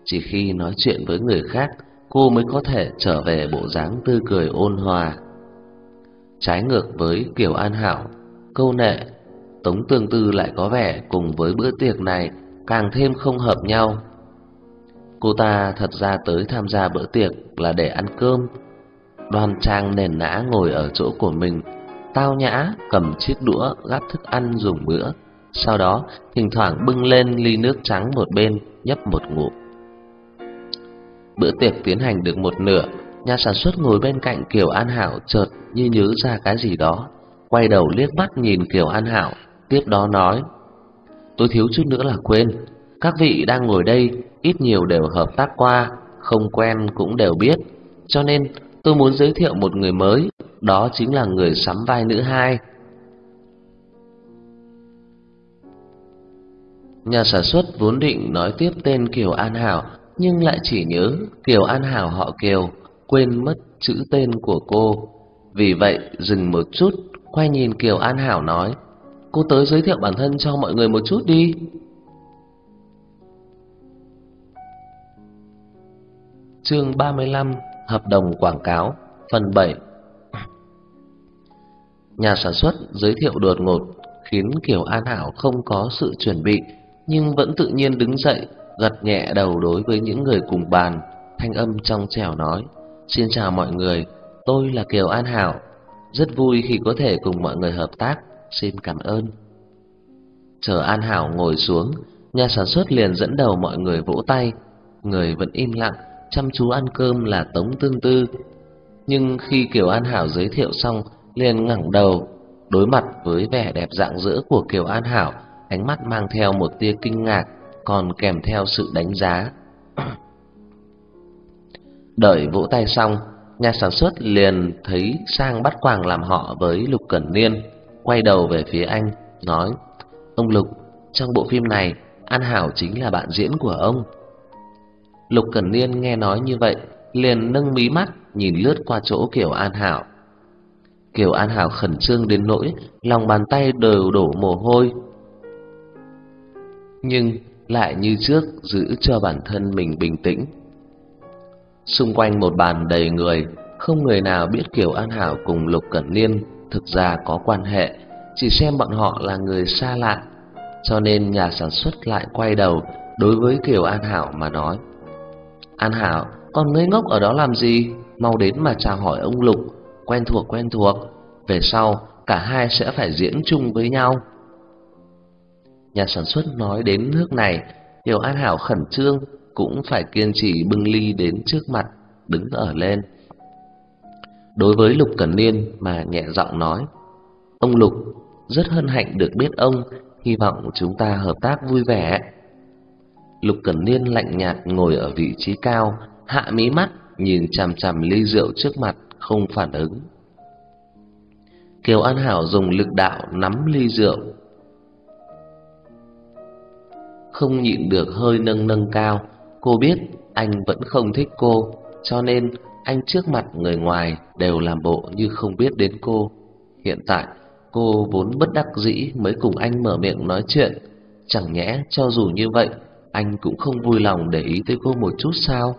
Chỉ khi nói chuyện với người khác cô mới có thể trở về bộ dáng tươi cười ôn hòa. Trái ngược với Kiều An Hảo, câu nệ, Tống Tương Tư lại có vẻ cùng với bữa tiệc này càng thêm không hợp nhau. Cô ta thật ra tới tham gia bữa tiệc là để ăn cơm. Đoan trang nền nã ngồi ở chỗ của mình, tao nhã cầm chiếc đũa gắp thức ăn dùng bữa, sau đó thỉnh thoảng bưng lên ly nước trắng một bên nhấp một ngụm. Bữa tiệc tiến hành được một nửa, nhà sản xuất ngồi bên cạnh Kiều An Hảo chợt như nhớ ra cái gì đó, quay đầu liếc mắt nhìn Kiều An Hảo, tiếp đó nói: "Tôi thiếu chút nữa là quên, các vị đang ngồi đây ít nhiều đều hợp tác qua, không quen cũng đều biết, cho nên tôi muốn giới thiệu một người mới, đó chính là người sắm vai nữ hai." Nhà sản xuất vốn định nói tiếp tên Kiều An Hảo nhưng lại chỉ nhớ Kiều An Hảo họ Kiều, quên mất chữ tên của cô. Vì vậy, dừng một chút, quay nhìn Kiều An Hảo nói, cô tới giới thiệu bản thân cho mọi người một chút đi. Chương 35: Hợp đồng quảng cáo, phần 7. Nhà sản xuất giới thiệu đột ngột khiến Kiều An Hảo không có sự chuẩn bị, nhưng vẫn tự nhiên đứng dậy, gật nhẹ đầu đối với những người cùng bàn, thanh âm trong trẻo nói: "Xin chào mọi người, tôi là Kiều An Hảo, rất vui khi có thể cùng mọi người hợp tác, xin cảm ơn." Chờ An Hảo ngồi xuống, nhà sản xuất liền dẫn đầu mọi người vỗ tay, người vẫn im lặng, chăm chú ăn cơm là Tống Tương Tư. Nhưng khi Kiều An Hảo giới thiệu xong, liền ngẩng đầu, đối mặt với vẻ đẹp rạng rỡ của Kiều An Hảo, ánh mắt mang theo một tia kinh ngạc, còn kèm theo sự đánh giá. [CLEARS THROAT] Đợi vỗ tay xong, nhà sản xuất liền thấy sang bắt quàng làm họ với Lục Cẩn Niên, quay đầu về phía anh, nói: "Ông Lục, trong bộ phim này, An Hảo chính là bạn diễn của ông." Lục Cẩn Niên nghe nói như vậy, liền nâng mí mắt nhìn lướt qua chỗ Kiều An Hảo. Kiều An Hảo khẩn trương đến nỗi lòng bàn tay đều đổ mồ hôi. Nhưng lại như trước giữ cho bản thân mình bình tĩnh. Xung quanh một bàn đầy người, không người nào biết Kiều An Hảo cùng Lục Cẩn Niên thực ra có quan hệ, chỉ xem bọn họ là người xa lạ, cho nên nhà sản xuất lại quay đầu đối với Kiều An Hảo mà nói: "An Hảo, con ngây ngốc ở đó làm gì? Mau đến mà chào hỏi ông Lục, quen thuộc quen thuộc, về sau cả hai sẽ phải diễn chung với nhau." Nhà sản xuất nói đến nước này, điều An Hảo khẩn trương cũng phải kiên trì bưng ly đến trước mặt, đứng ở lên. Đối với Lục Cẩn Niên mà nhẹ giọng nói: "Ông Lục, rất hân hạnh được biết ông, hy vọng chúng ta hợp tác vui vẻ." Lục Cẩn Niên lạnh nhạt ngồi ở vị trí cao, hạ mí mắt nhìn chằm chằm ly rượu trước mặt, không phản ứng. Kiều An Hảo dùng lực đạo nắm ly rượu, không nhịn được hơi nâng nâng cao. Cô biết anh vẫn không thích cô, cho nên anh trước mặt người ngoài đều làm bộ như không biết đến cô. Hiện tại, cô vốn bất đắc dĩ mới cùng anh mở miệng nói chuyện, chẳng nhẽ cho dù như vậy, anh cũng không vui lòng để ý tới cô một chút sao?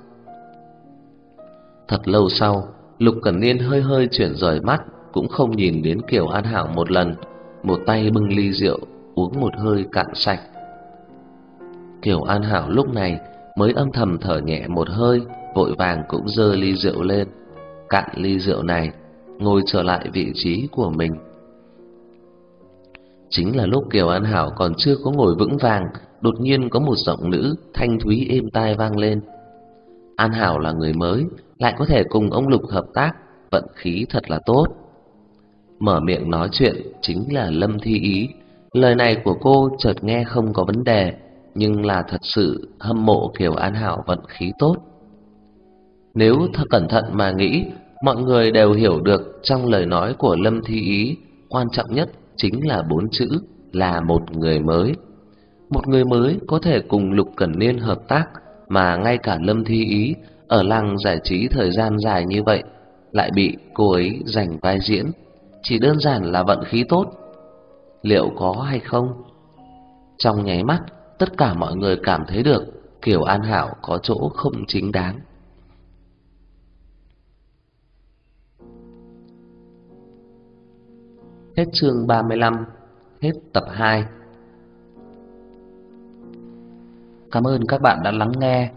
Thật lâu sau, Lục Cẩn Niên hơi hơi chuyển rời mắt, cũng không nhìn đến Kiều An Hảo một lần, một tay bưng ly rượu, uống một hơi cạn sạch. Kiều An Hảo lúc này mới âm thầm thở nhẹ một hơi, vội vàng cũng dơ ly rượu lên, cạn ly rượu này, ngồi trở lại vị trí của mình. Chính là lúc Kiều An Hảo còn chưa có ngồi vững vàng, đột nhiên có một giọng nữ thanh thúy êm tai vang lên. An Hảo là người mới, lại có thể cùng ông Lục hợp tác, vận khí thật là tốt. Mở miệng nói chuyện chính là Lâm Thi Ý. Lời này của cô chợt nghe không có vấn đề, nhưng là thật sự hâm mộ kiểu An Hảo vận khí tốt. Nếu thật cẩn thận mà nghĩ, mọi người đều hiểu được trong lời nói của Lâm Thi Ý, quan trọng nhất chính là bốn chữ là một người mới. Một người mới có thể cùng Lục Cẩn Niên hợp tác mà ngay cả Lâm Thi Ý ở làng giải trí thời gian dài như vậy lại bị cô ấy giành vai diễn, chỉ đơn giản là vận khí tốt. Liệu có hay không? Trong nháy mắt, tất cả mọi người cảm thấy được Kiều An Hảo có chỗ không chính đáng. Hết chương 35, hết tập 2. Cảm ơn các bạn đã lắng nghe.